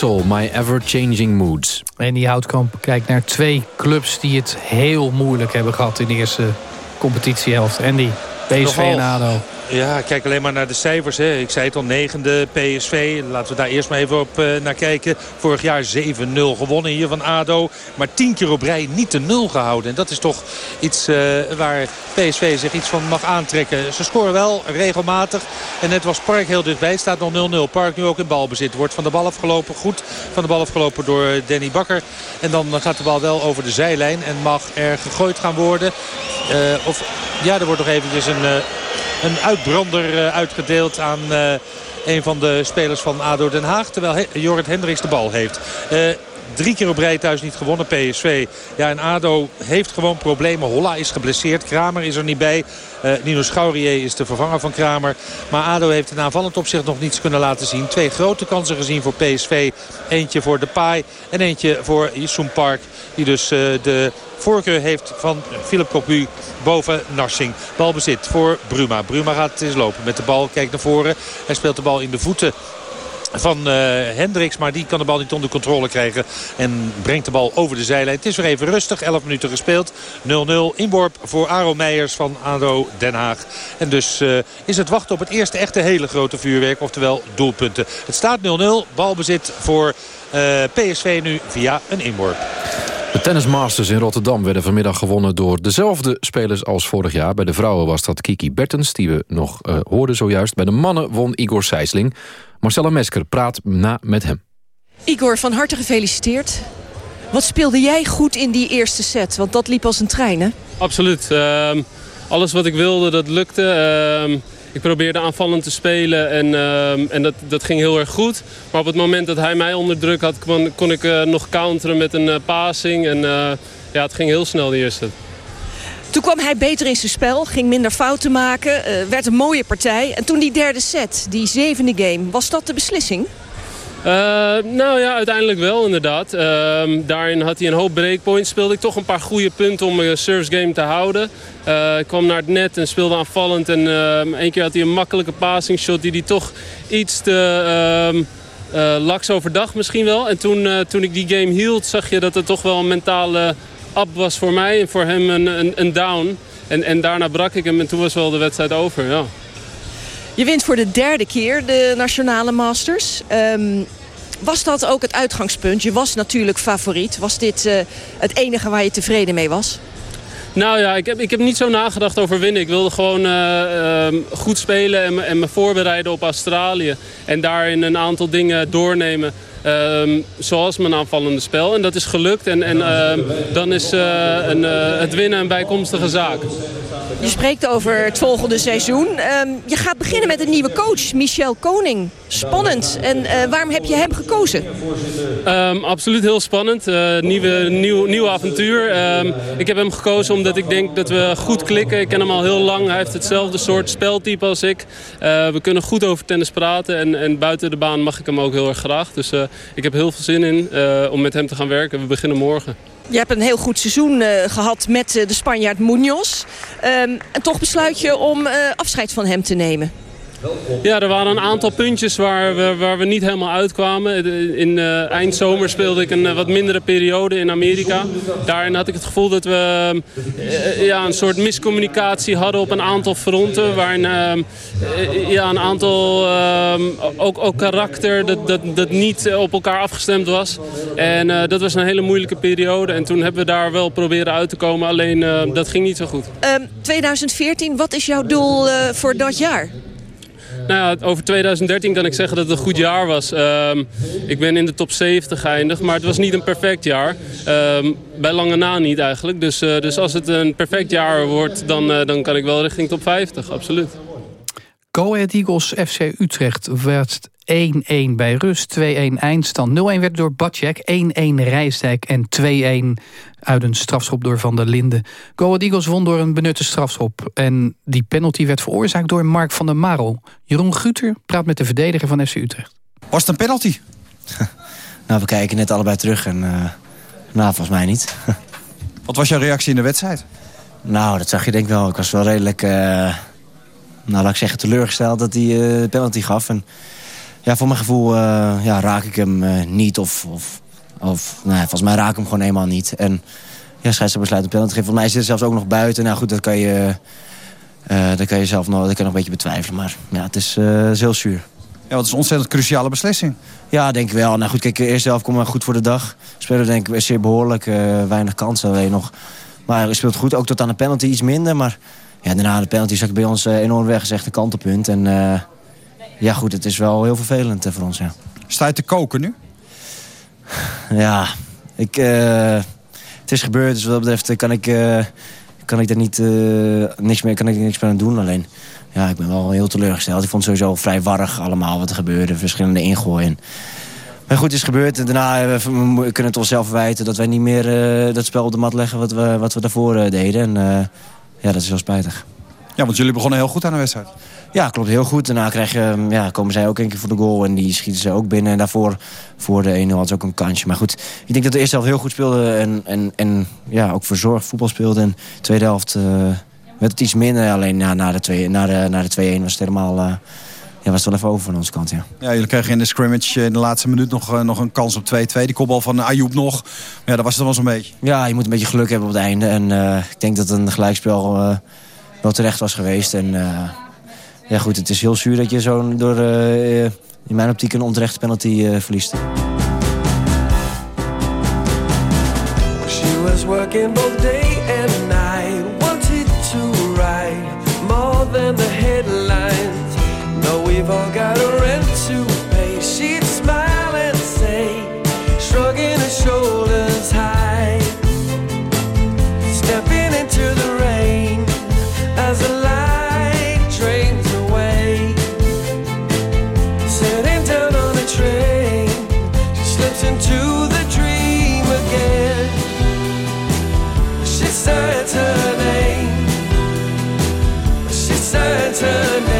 My Ever-Changing Moods. En die Houtkamp kijkt naar twee clubs die het heel moeilijk hebben gehad in de eerste competitiehelft. Andy, PSV en ADO. Ja, kijk alleen maar naar de cijfers. Hè. Ik zei het al, negende PSV. Laten we daar eerst maar even op uh, naar kijken. Vorig jaar 7-0 gewonnen hier van ADO. Maar tien keer op rij niet de nul gehouden. En dat is toch iets uh, waar PSV zich iets van mag aantrekken. Ze scoren wel regelmatig. En net was Park heel dichtbij. Staat nog 0-0. Park nu ook in balbezit. Wordt van de bal afgelopen. Goed van de bal afgelopen door Danny Bakker. En dan gaat de bal wel over de zijlijn. En mag er gegooid gaan worden. Uh, of ja, er wordt nog eventjes een een uitbrander eh, uitgedeeld aan eh, een van de spelers van ADO Den Haag. Terwijl Jorrit Hendricks de bal heeft. Eh, drie keer op rij thuis niet gewonnen PSV. Ja, en ADO heeft gewoon problemen. Holla is geblesseerd. Kramer is er niet bij. Uh, Nino Schaurier is de vervanger van Kramer. Maar ADO heeft in aanvallend opzicht nog niets kunnen laten zien. Twee grote kansen gezien voor PSV. Eentje voor Depay en eentje voor Yissoum Park. Die dus uh, de voorkeur heeft van Philip Cocu boven Narsing. Balbezit voor Bruma. Bruma gaat eens lopen met de bal. Kijkt naar voren. Hij speelt de bal in de voeten van uh, Hendricks. Maar die kan de bal niet onder controle krijgen. En brengt de bal over de zijlijn. Het is weer even rustig. 11 minuten gespeeld. 0-0 inworp voor Aro Meijers van ADO Den Haag. En dus uh, is het wachten op het eerste echte hele grote vuurwerk. Oftewel doelpunten. Het staat 0-0. Balbezit voor uh, PSV nu via een inworp. De Tennis Masters in Rotterdam werden vanmiddag gewonnen door dezelfde spelers als vorig jaar. Bij de vrouwen was dat Kiki Bertens, die we nog uh, hoorden zojuist. Bij de mannen won Igor Sijsling. Marcella Mesker praat na met hem. Igor, van harte gefeliciteerd. Wat speelde jij goed in die eerste set? Want dat liep als een trein, hè? Absoluut. Uh, alles wat ik wilde, dat lukte. Uh, ik probeerde aanvallend te spelen en, uh, en dat, dat ging heel erg goed. Maar op het moment dat hij mij onder druk had, kon, kon ik uh, nog counteren met een uh, passing. En ja, het ging heel snel de eerste. Toen kwam hij beter in zijn spel, ging minder fouten maken, werd een mooie partij. En toen die derde set, die zevende game, was dat de beslissing? Uh, nou ja, uiteindelijk wel inderdaad. Uh, daarin had hij een hoop breakpoints. Speelde ik toch een paar goede punten om mijn service game te houden. Uh, kwam naar het net en speelde aanvallend. En één keer had hij een makkelijke passing shot die hij toch iets te ehm, laks overdag misschien wel. En toen, toen ik die game hield zag je dat het toch wel een mentale up was voor mij. En voor hem een, een, een down. En, en daarna brak ik hem en toen was wel de wedstrijd over, ja. Je wint voor de derde keer de Nationale Masters. Um, was dat ook het uitgangspunt? Je was natuurlijk favoriet. Was dit uh, het enige waar je tevreden mee was? Nou ja, ik heb, ik heb niet zo nagedacht over winnen. Ik wilde gewoon uh, uh, goed spelen en, en me voorbereiden op Australië. En daarin een aantal dingen doornemen. Um, zoals mijn aanvallende spel. En dat is gelukt. En, en uh, dan is uh, een, uh, het winnen een bijkomstige zaak. Je spreekt over het volgende seizoen. Um, je gaat beginnen met een nieuwe coach, Michel Koning. Spannend. En waarom heb je hem gekozen? Um, absoluut heel spannend. nieuwe, nieuw, nieuw avontuur. ik heb hem gekozen omdat ik denk dat we goed klikken. Ik ken hem al heel lang. Hij heeft hetzelfde soort speltype als ik. we kunnen goed over tennis praten. En, en buiten de baan mag ik hem ook heel erg graag. Dus ik heb heel veel zin in uh, om met hem te gaan werken. We beginnen morgen. Je hebt een heel goed seizoen uh, gehad met uh, de Spanjaard Munoz. Um, en toch besluit je om afscheid van hem te nemen. Ja, er waren een aantal puntjes waar we, waar we niet helemaal uitkwamen. In uh, eindzomer speelde ik een uh, wat mindere periode in Amerika. Daarin had ik het gevoel dat we uh, ja, een soort miscommunicatie hadden op een aantal fronten. Waarin ja, een aantal, ook, ook karakter, dat, dat, dat niet op elkaar afgestemd was. En dat was een hele moeilijke periode. En toen hebben we daar wel proberen uit te komen. Alleen dat ging niet zo goed. 2014, wat is jouw doel voor dat jaar? Nou ja, over 2013 kan ik zeggen dat het een goed jaar was. Um, ik ben in de top 70 geëindigd, maar het was niet een perfect jaar. Um, bij lange na niet eigenlijk. Dus, uh, dus als het een perfect jaar wordt, dan, uh, dan kan ik wel richting top 50, absoluut. Go Ahead Eagles FC Utrecht werd 1-1 bij rust, 2-1 eindstand. 0-1 werd door Batjek, 1-1 Rijsdijk en 2-1 uit een strafschop door Van der Linden. Go Ahead Eagles won door een benutte strafschop. En die penalty werd veroorzaakt door Mark van der Marel. Jeroen Guter praat met de verdediger van FC Utrecht. Was het een penalty? [LAUGHS] nou, we kijken net allebei terug en... Uh, nou, volgens mij niet. [LAUGHS] Wat was jouw reactie in de wedstrijd? Nou, dat zag je denk ik wel. Ik was wel redelijk... Uh, nou, laat ik zeggen, teleurgesteld dat hij uh, de penalty gaf. En ja, voor mijn gevoel ja, raak ik hem niet. Of, of, of nou ja, volgens mij raak ik hem gewoon eenmaal niet. En ja, scheidsrechter besluit een penalty te geven. Volgens mij zit er zelfs ook nog buiten. Nou goed, dat kan je, dat kan je zelf nog, dat kan je nog een beetje betwijfelen. Maar ja, het is, is heel zuur. Ja, dat is een ontzettend cruciale beslissing. Ja, denk ik wel. Nou goed, kijk, de eerste helft komt maar goed voor de dag. Spelen denk ik zeer behoorlijk. weinig kansen alleen nog. Maar hij speelt goed, ook tot aan de penalty iets minder. Maar ja, daarna de penalty zag ik bij ons enorm weg. is echt een kantelpunt. En ja goed, het is wel heel vervelend voor ons, ja. Sta je te koken nu? [LAUGHS] Ja, ik, het is gebeurd. Dus wat dat betreft kan ik, kan ik daar niet, niks meer, kan ik niks meer aan doen. Alleen, ja, ik ben wel heel teleurgesteld. Ik vond het sowieso vrij warrig allemaal wat er gebeurde. Verschillende ingooien. Maar goed, het is gebeurd. En daarna we, we kunnen het onszelf verwijten dat wij niet meer dat spel op de mat leggen wat we, wat we daarvoor deden. En ja, dat is wel spijtig. Ja, want jullie begonnen heel goed aan de wedstrijd. Ja, klopt heel goed. Daarna krijg je, ja, komen zij ook een keer voor de goal. En die schieten ze ook binnen. En daarvoor voor de 1-0 had ze ook een kansje. Maar goed, ik denk dat de eerste helft heel goed speelde. En, en, en ja, ook verzorgd voetbal speelde. En de tweede helft uh, werd het iets minder. Alleen ja, na de 2-1 na de, na de was het helemaal... Uh, ja, was het wel even over van onze kant, ja. Ja, jullie kregen in de scrimmage in de laatste minuut nog, uh, nog een kans op 2-2. Die kopbal van Ayoub nog. Ja, dat was het wel zo'n beetje. Ja, je moet een beetje geluk hebben op het einde. En ik denk dat een gelijkspel wel terecht was geweest. En ja goed, het is heel zuur dat je zo door uh, in mijn optiek een onterechte penalty uh, verliest. She was working both day and night Wanted to write more than the No, We've all got a rent to pay. She'd smile and say, shrugging her shoulders high, stepping into the rain as the light drains away. Sitting down on a train, she slips into the dream again. She signs her name. She signs her name.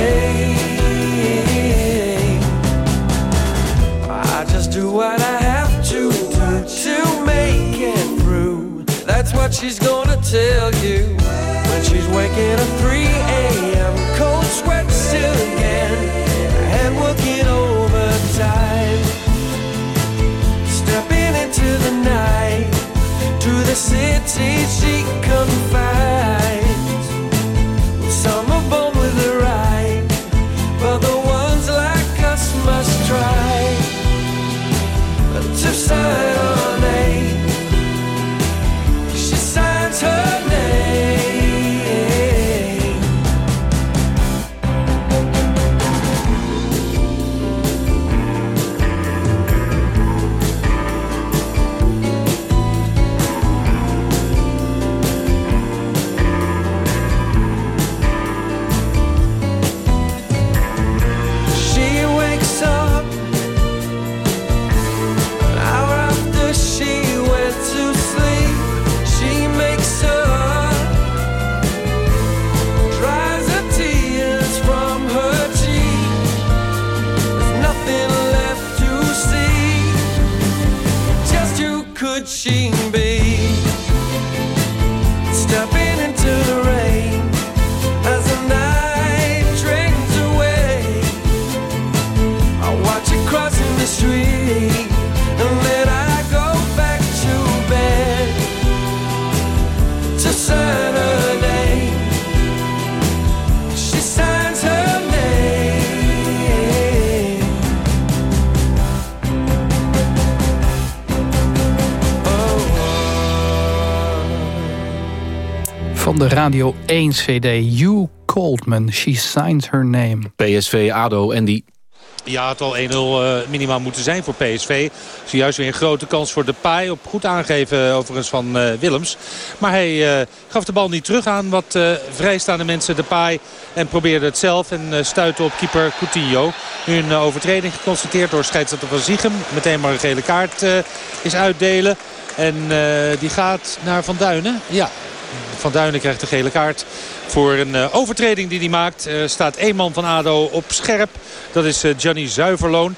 She's gonna tell you when she's waking at 3 a.m. Cold sweat still again, and working overtime. Stepping into the night to the city she confides. Some are born with the right, but the ones like us must try to sign Radio 1 CD, Hugh Coldman, She Signed Her Name. PSV, ADO en die Ja, het al 1-0 uh, minimaal moeten zijn voor PSV. Zojuist weer een grote kans voor Depay. Op goed aangeven overigens van uh, Willems. Maar hij uh, gaf de bal niet terug aan wat uh, vrijstaande mensen Depay. En probeerde het zelf en uh, stuitte op keeper Coutinho. Nu een uh, overtreding geconstateerd door scheidsrechter van Ziegem. Meteen maar een gele kaart uh, is uitdelen. En uh, die gaat naar Van Duinen. Ja, Van Duinen krijgt de gele kaart voor een uh, overtreding die hij maakt. Uh, staat één man van ADO op scherp. Dat is uh, Gianni Zuiverloon.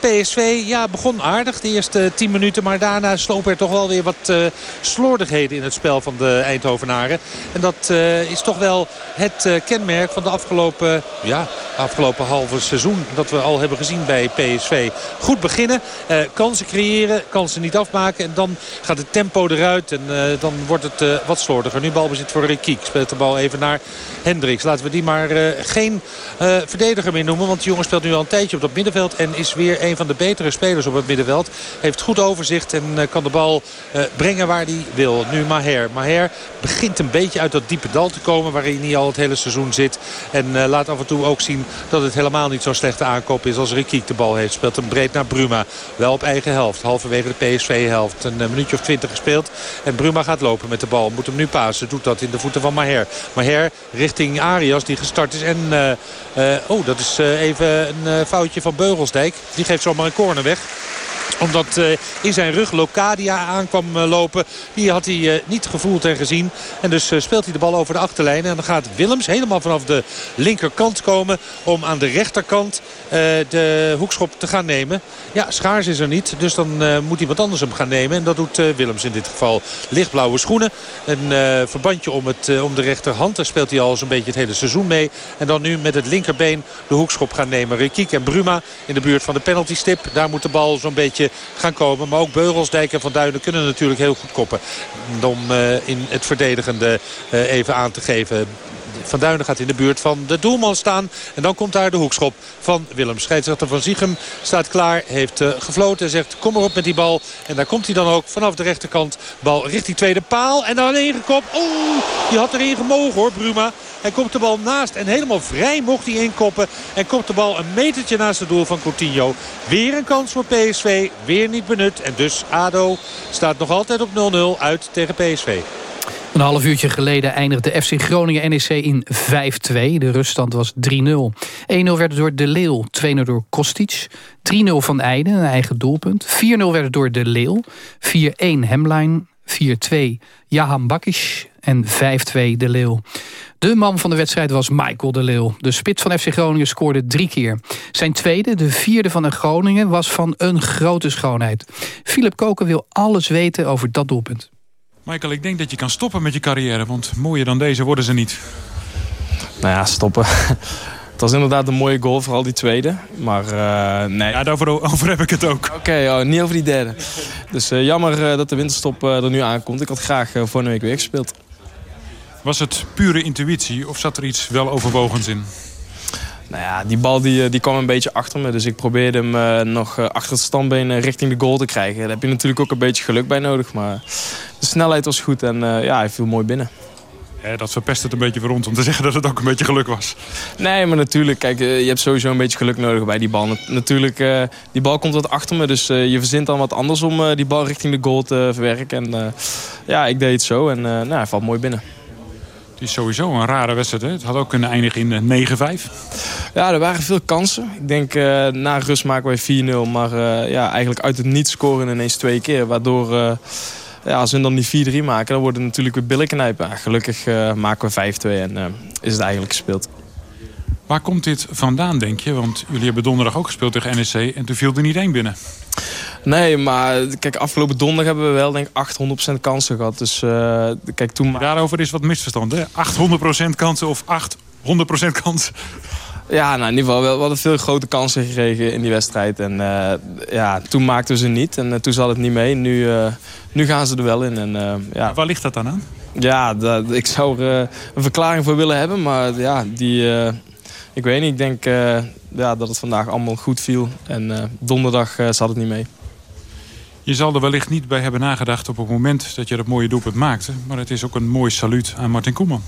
PSV ja, begon aardig de eerste 10 minuten. Maar daarna slopen er toch wel weer wat slordigheden in het spel van de Eindhovenaren. En dat is toch wel het kenmerk van de afgelopen ja, afgelopen halve seizoen dat we al hebben gezien bij PSV. Goed beginnen, uh, kansen creëren, kansen niet afmaken. En dan gaat het tempo eruit en uh, dan wordt het uh, wat slordiger. Nu balbezit voor Rikiek. Speelt de bal even naar Hendricks. Laten we die maar geen verdediger meer noemen. Want die jongen speelt nu al een tijdje op dat middenveld. En is weer een van de betere spelers op het middenveld. Heeft goed overzicht en kan de bal brengen waar hij wil. Nu Maher. Maher begint een beetje uit dat diepe dal te komen. Waarin hij al het hele seizoen zit. En laat af en toe ook zien dat het helemaal niet zo'n slechte aankoop is als Rikiek de bal heeft. Speelt hem breed naar Bruma. Wel op eigen helft. Halverwege de PSV-helft. Een minuutje of twintig gespeeld. En Bruma gaat lopen met de bal. Moet hem nu pasen. Doet dat in de voeten van Maher. Maher richting Arias die gestart is. En uh, uh, oh, dat is uh, even een foutje van Beugelsdijk. Die geeft zomaar een corner weg omdat uh, in zijn rug Locadia aankwam uh, lopen. Die had hij uh, niet gevoeld en gezien. En dus speelt hij de bal over de achterlijn. En dan gaat Willems helemaal vanaf de linkerkant komen. Om aan de rechterkant de hoekschop te gaan nemen. Ja, Schaars is er niet. Dus dan moet iemand anders hem gaan nemen. En dat doet Willems in dit geval. Lichtblauwe schoenen. Een verbandje om, het, om de rechterhand. Daar speelt hij al zo'n beetje het hele seizoen mee. En dan nu met het linkerbeen de hoekschop gaan nemen. Rikiek en Bruma in de buurt van de penaltystip. Daar moet de bal zo'n beetje gaan komen. Maar ook Beugelsdijk en Van Duinen kunnen natuurlijk heel goed koppen. Om uh, in het verdedigende uh, even aan te geven. Van Duinen gaat in de buurt van de doelman staan. En dan komt daar de hoekschop van Willem. Scheidsrechter van Ziegem staat klaar. Heeft uh, gefloten en zegt kom erop met die bal. En daar komt hij dan ook vanaf de rechterkant. Bal richting tweede paal. En dan ingekopt. Oeh, die had erin gemogen hoor Bruma. Hij komt de bal naast en helemaal vrij mocht hij inkoppen. En komt de bal een metertje naast het doel van Coutinho. Weer een kans voor PSV. Weer niet benut. En dus ADO staat nog altijd op 0-0 uit tegen PSV. Een half uurtje geleden eindigde FC Groningen NEC in 5-2. De ruststand was 3-0. 1-0 werd door De Leeuw, 2-0 door Kostic. 3-0 van Eijden, een eigen doelpunt. 4-0 werd door De Leeuw. 4-1 Hemlijn. 4-2 Jahan Bakish en 5-2 De Leeuw. De man van de wedstrijd was Michael De Leeuw. De spits van FC Groningen scoorde drie keer. Zijn tweede, de vierde van de Groningen, was van een grote schoonheid. Philip Koken wil alles weten over dat doelpunt. Michael, ik denk dat je kan stoppen met je carrière, want mooier dan deze worden ze niet. Nou ja, stoppen. [LAUGHS] Het was inderdaad een mooie goal, vooral die tweede. Maar uh, nee. Ja, daarover over heb ik het ook. Oké, okay, oh, niet over die derde. Dus uh, jammer uh, dat de winterstop er nu aankomt. Ik had graag vorige week weer gespeeld. Was het pure intuïtie of zat er iets wel overwogens in? Nou ja, die bal die, die kwam een beetje achter me. Dus ik probeerde hem nog achter het standbeen richting de goal te krijgen. Daar heb je natuurlijk ook een beetje geluk bij nodig. Maar de snelheid was goed en ja, hij viel mooi binnen. Ja, dat verpest het een beetje voor ons om te [LAUGHS] zeggen dat het ook een beetje geluk was. Nee, maar natuurlijk, kijk, je hebt sowieso een beetje geluk nodig bij die bal. Natuurlijk, uh, die bal komt wat achter me, dus uh, je verzint dan wat anders om uh, die bal richting de goal te verwerken. En ja, ik deed het zo en nou, hij valt mooi binnen. Het is sowieso een rare wedstrijd, hè? Het had ook kunnen eindigen in 9-5. Ja, er waren veel kansen. Ik denk, na rust maken wij 4-0, maar ja, eigenlijk uit het niet scoren ineens twee keer. Waardoor ja, als we dan die 4-3 maken, dan wordt het natuurlijk weer billen knijpen. gelukkig uh, maken we 5-2 en uh, is het eigenlijk gespeeld. Waar komt dit vandaan, denk je? Want jullie hebben donderdag ook gespeeld tegen NEC en toen viel er niet één binnen. Nee, maar kijk, afgelopen donderdag hebben we wel denk ik 800% kansen gehad. Dus uh, kijk, toen... Daarover is wat misverstand, hè? 800% kansen of 800% kansen? Ja, nou, in ieder geval, we hadden veel grote kansen gekregen in die wedstrijd. En uh, ja, toen maakten we ze niet en uh, toen zat het niet mee. Nu, nu gaan ze er wel in. En, ja. Waar ligt dat dan aan? Ja, dat, ik zou er een verklaring voor willen hebben. Maar ja, die, ik weet niet. Ik denk ja, dat het vandaag allemaal goed viel. En donderdag zat het niet mee. Je zal er wellicht niet bij hebben nagedacht op het moment dat je dat mooie doelpunt maakte. Maar het is ook een mooi saluut aan Martin Koeman.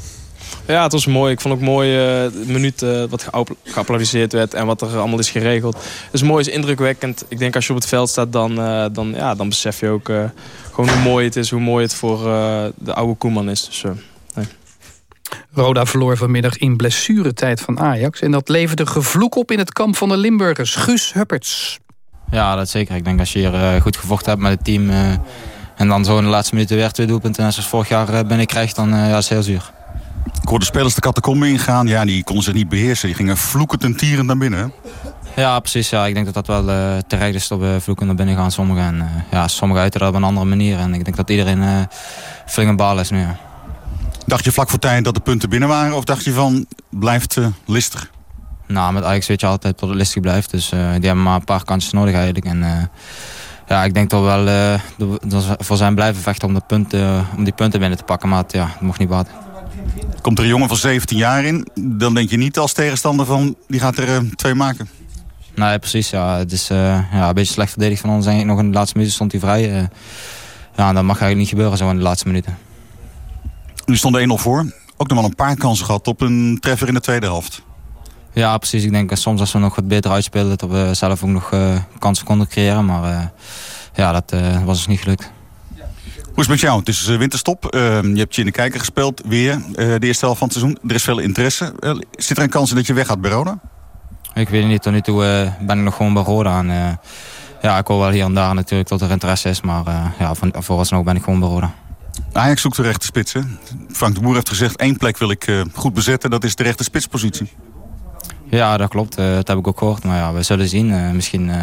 Ja, het was mooi. Ik vond ook mooi de minuut wat geapplaudiseerd werd en wat er allemaal is geregeld. Het is mooi, is indrukwekkend. Ik denk als je op het veld staat, dan, dan, ja, dan besef je ook gewoon hoe mooi het is. Hoe mooi het voor de oude Koeman is. Dus, nee. Roda verloor vanmiddag in blessuretijd van Ajax. En dat leverde gevloek op in het kamp van de Limburgers. Guus Hupperts. Ja, dat zeker. Ik denk als je hier goed gevochten hebt met het team... en dan zo in de laatste minuten weer twee doelpunten... en zoals vorig jaar binnenkrijgt, dan ja, is het heel zuur. Ik hoorde spelers de catacombe ingaan. Ja, die konden zich niet beheersen. Die gingen vloekend en tierend naar binnen. Ja, precies. Ja. Ik denk dat dat wel uh, terecht is dat we vloekend naar binnen gaan. Sommigen, en, uh, ja, sommigen uiten dat op een andere manier. En ik denk dat iedereen uh, flink een baal is nu. Dacht je vlak voor tijd dat de punten binnen waren? Of dacht je van, blijft listig? Nou, met Ajax weet je altijd dat het listig blijft. Dus die hebben maar een paar kansjes nodig eigenlijk. En ja, ik denk toch wel dat we voor zijn blijven vechten om, de punten, om die punten binnen te pakken. Maar het, ja, het mocht niet baten. Komt er een jongen van 17 jaar in, dan denk je niet als tegenstander van die gaat er twee maken. Nee, precies. Ja. Het is ja, een beetje slecht verdedigd van ons. Nog in de laatste minuten stond hij vrij. ja, dat mag eigenlijk niet gebeuren zo in de laatste minuten. Nu stond 1-0 voor. Ook nog wel een paar kansen gehad op een treffer in de tweede helft. Ja, precies. Ik denk dat soms als we nog wat beter uitspelen... dat we zelf ook nog uh, kansen konden creëren. Maar uh, ja, dat uh, was dus niet gelukt. Hoe is het met jou? Het is winterstop. je hebt je in de kijker gespeeld weer de eerste helft van het seizoen. Er is veel interesse. zit er een kans in dat je weggaat bij Roda? Ik weet het niet. Tot nu toe ben ik nog gewoon bij Roda. En, ja, ik hoor wel hier en daar natuurlijk dat er interesse is. Maar ja, van, vooralsnog ben ik gewoon bij Roda. Ajax zoekt de rechte spitsen. Frank de Boer heeft gezegd, één plek wil ik goed bezetten. Dat is de rechte spitspositie. Ja, dat klopt. Uh, dat heb ik ook gehoord. Maar ja, we zullen zien. Uh, misschien, uh,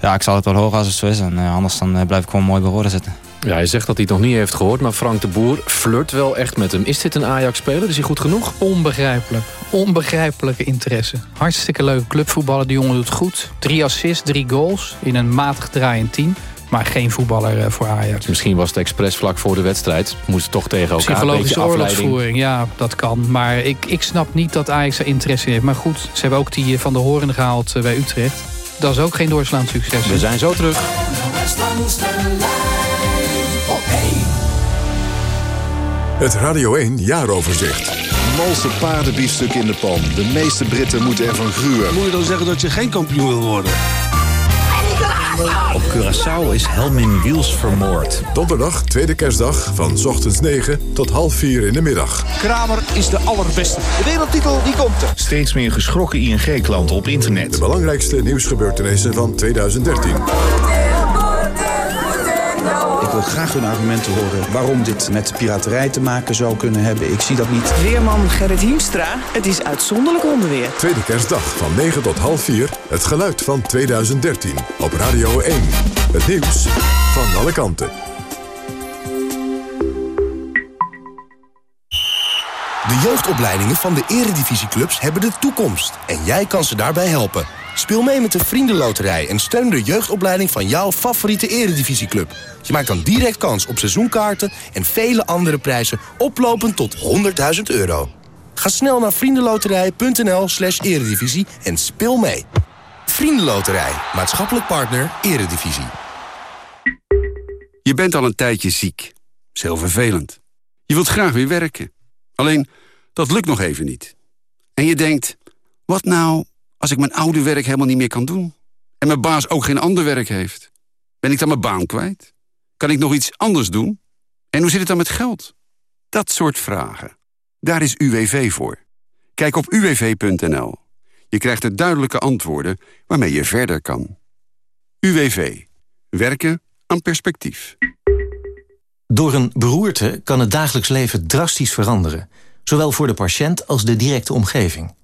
ja, ik zal het wel horen als het zo is. En anders dan blijf ik gewoon mooi bij Roda zitten. Ja, hij zegt dat hij het nog niet heeft gehoord. Maar Frank de Boer flirt wel echt met hem. Is dit een Ajax-speler? Is hij goed genoeg? Onbegrijpelijk. Onbegrijpelijke interesse. Hartstikke leuke clubvoetballer. Die jongen doet goed. Drie assists, drie goals. In een matig draaiend team maar geen voetballer eh, voor Ajax. Misschien was het expres vlak voor de wedstrijd. Moest toch tegen elkaar Psychologische oorlogsvoering, ja, dat kan. Maar ik, ik snap niet dat Ajax er interesse in heeft. Maar goed, ze hebben ook die van de Horen gehaald eh, bij Utrecht. Dat is ook geen doorslaand succes. We zijn zo terug. Het Radio 1 jaaroverzicht. Malse paardenbiefstuk in de pan. De meeste Britten moeten ervan gruwen. Moet je dan zeggen dat je geen kampioen wil worden? Op Curaçao is Helmin Wiels vermoord. Donderdag, tweede kerstdag, van ochtends 9 tot half 4 in de middag. Kramer is de allerbeste. De wereldtitel, die komt er. Steeds meer geschrokken ING-klanten op internet. De belangrijkste nieuwsgebeurtenissen van 2013 wil graag hun argumenten horen waarom dit met piraterij te maken zou kunnen hebben. Ik zie dat niet. Weerman Gerrit Hiemstra, het is uitzonderlijk onderweer. Tweede kerstdag van 9 tot half 4, het geluid van 2013. Op Radio 1, het nieuws van alle kanten. De jeugdopleidingen van de eredivisieclubs hebben de toekomst. En jij kan ze daarbij helpen. Speel mee met de Vriendenloterij en steun de jeugdopleiding van jouw favoriete eredivisieclub. Je maakt dan direct kans op seizoenkaarten en vele andere prijzen oplopend tot 100.000 euro. Ga snel naar vriendenloterij.nl slash eredivisie en speel mee. Vriendenloterij, maatschappelijk partner, eredivisie. Je bent al een tijdje ziek. Dat heel vervelend. Je wilt graag weer werken. Alleen, dat lukt nog even niet. En je denkt, wat nou als ik mijn oude werk helemaal niet meer kan doen? En mijn baas ook geen ander werk heeft? Ben ik dan mijn baan kwijt? Kan ik nog iets anders doen? En hoe zit het dan met geld? Dat soort vragen. Daar is UWV voor. Kijk op uwv.nl. Je krijgt er duidelijke antwoorden waarmee je verder kan. UWV. Werken aan perspectief. Door een beroerte kan het dagelijks leven drastisch veranderen. Zowel voor de patiënt als de directe omgeving.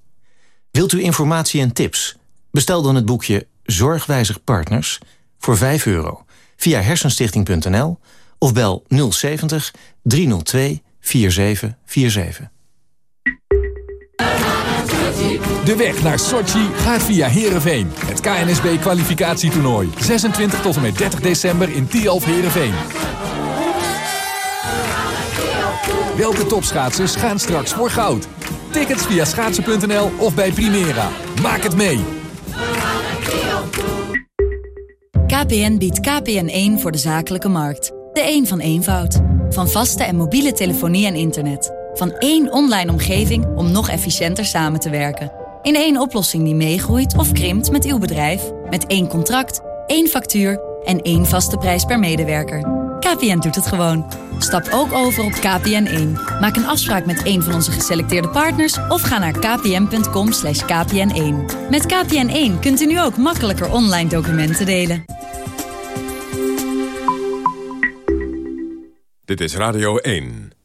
Wilt u informatie en tips? Bestel dan het boekje Zorgwijzig Partners voor 5 euro via hersenstichting.nl of bel 070 302 4747. De weg naar Sochi gaat via Heerenveen. Het KNSB-kwalificatietoernooi. 26 tot en met 30 december in Tialf Heerenveen. Welke topschaatsers gaan straks voor goud? Tickets via schaatsen.nl of bij Primera. Maak het mee! KPN biedt KPN1 voor de zakelijke markt. De een van eenvoud. Van vaste en mobiele telefonie en internet. Van één online omgeving om nog efficiënter samen te werken. In één oplossing die meegroeit of krimpt met uw bedrijf. Met één contract, één factuur en één vaste prijs per medewerker. KPN doet het gewoon. Stap ook over op KPN1. Maak een afspraak met een van onze geselecteerde partners... of ga naar kpn.com kpn1. Met KPN1 kunt u nu ook makkelijker online documenten delen. Dit is Radio 1.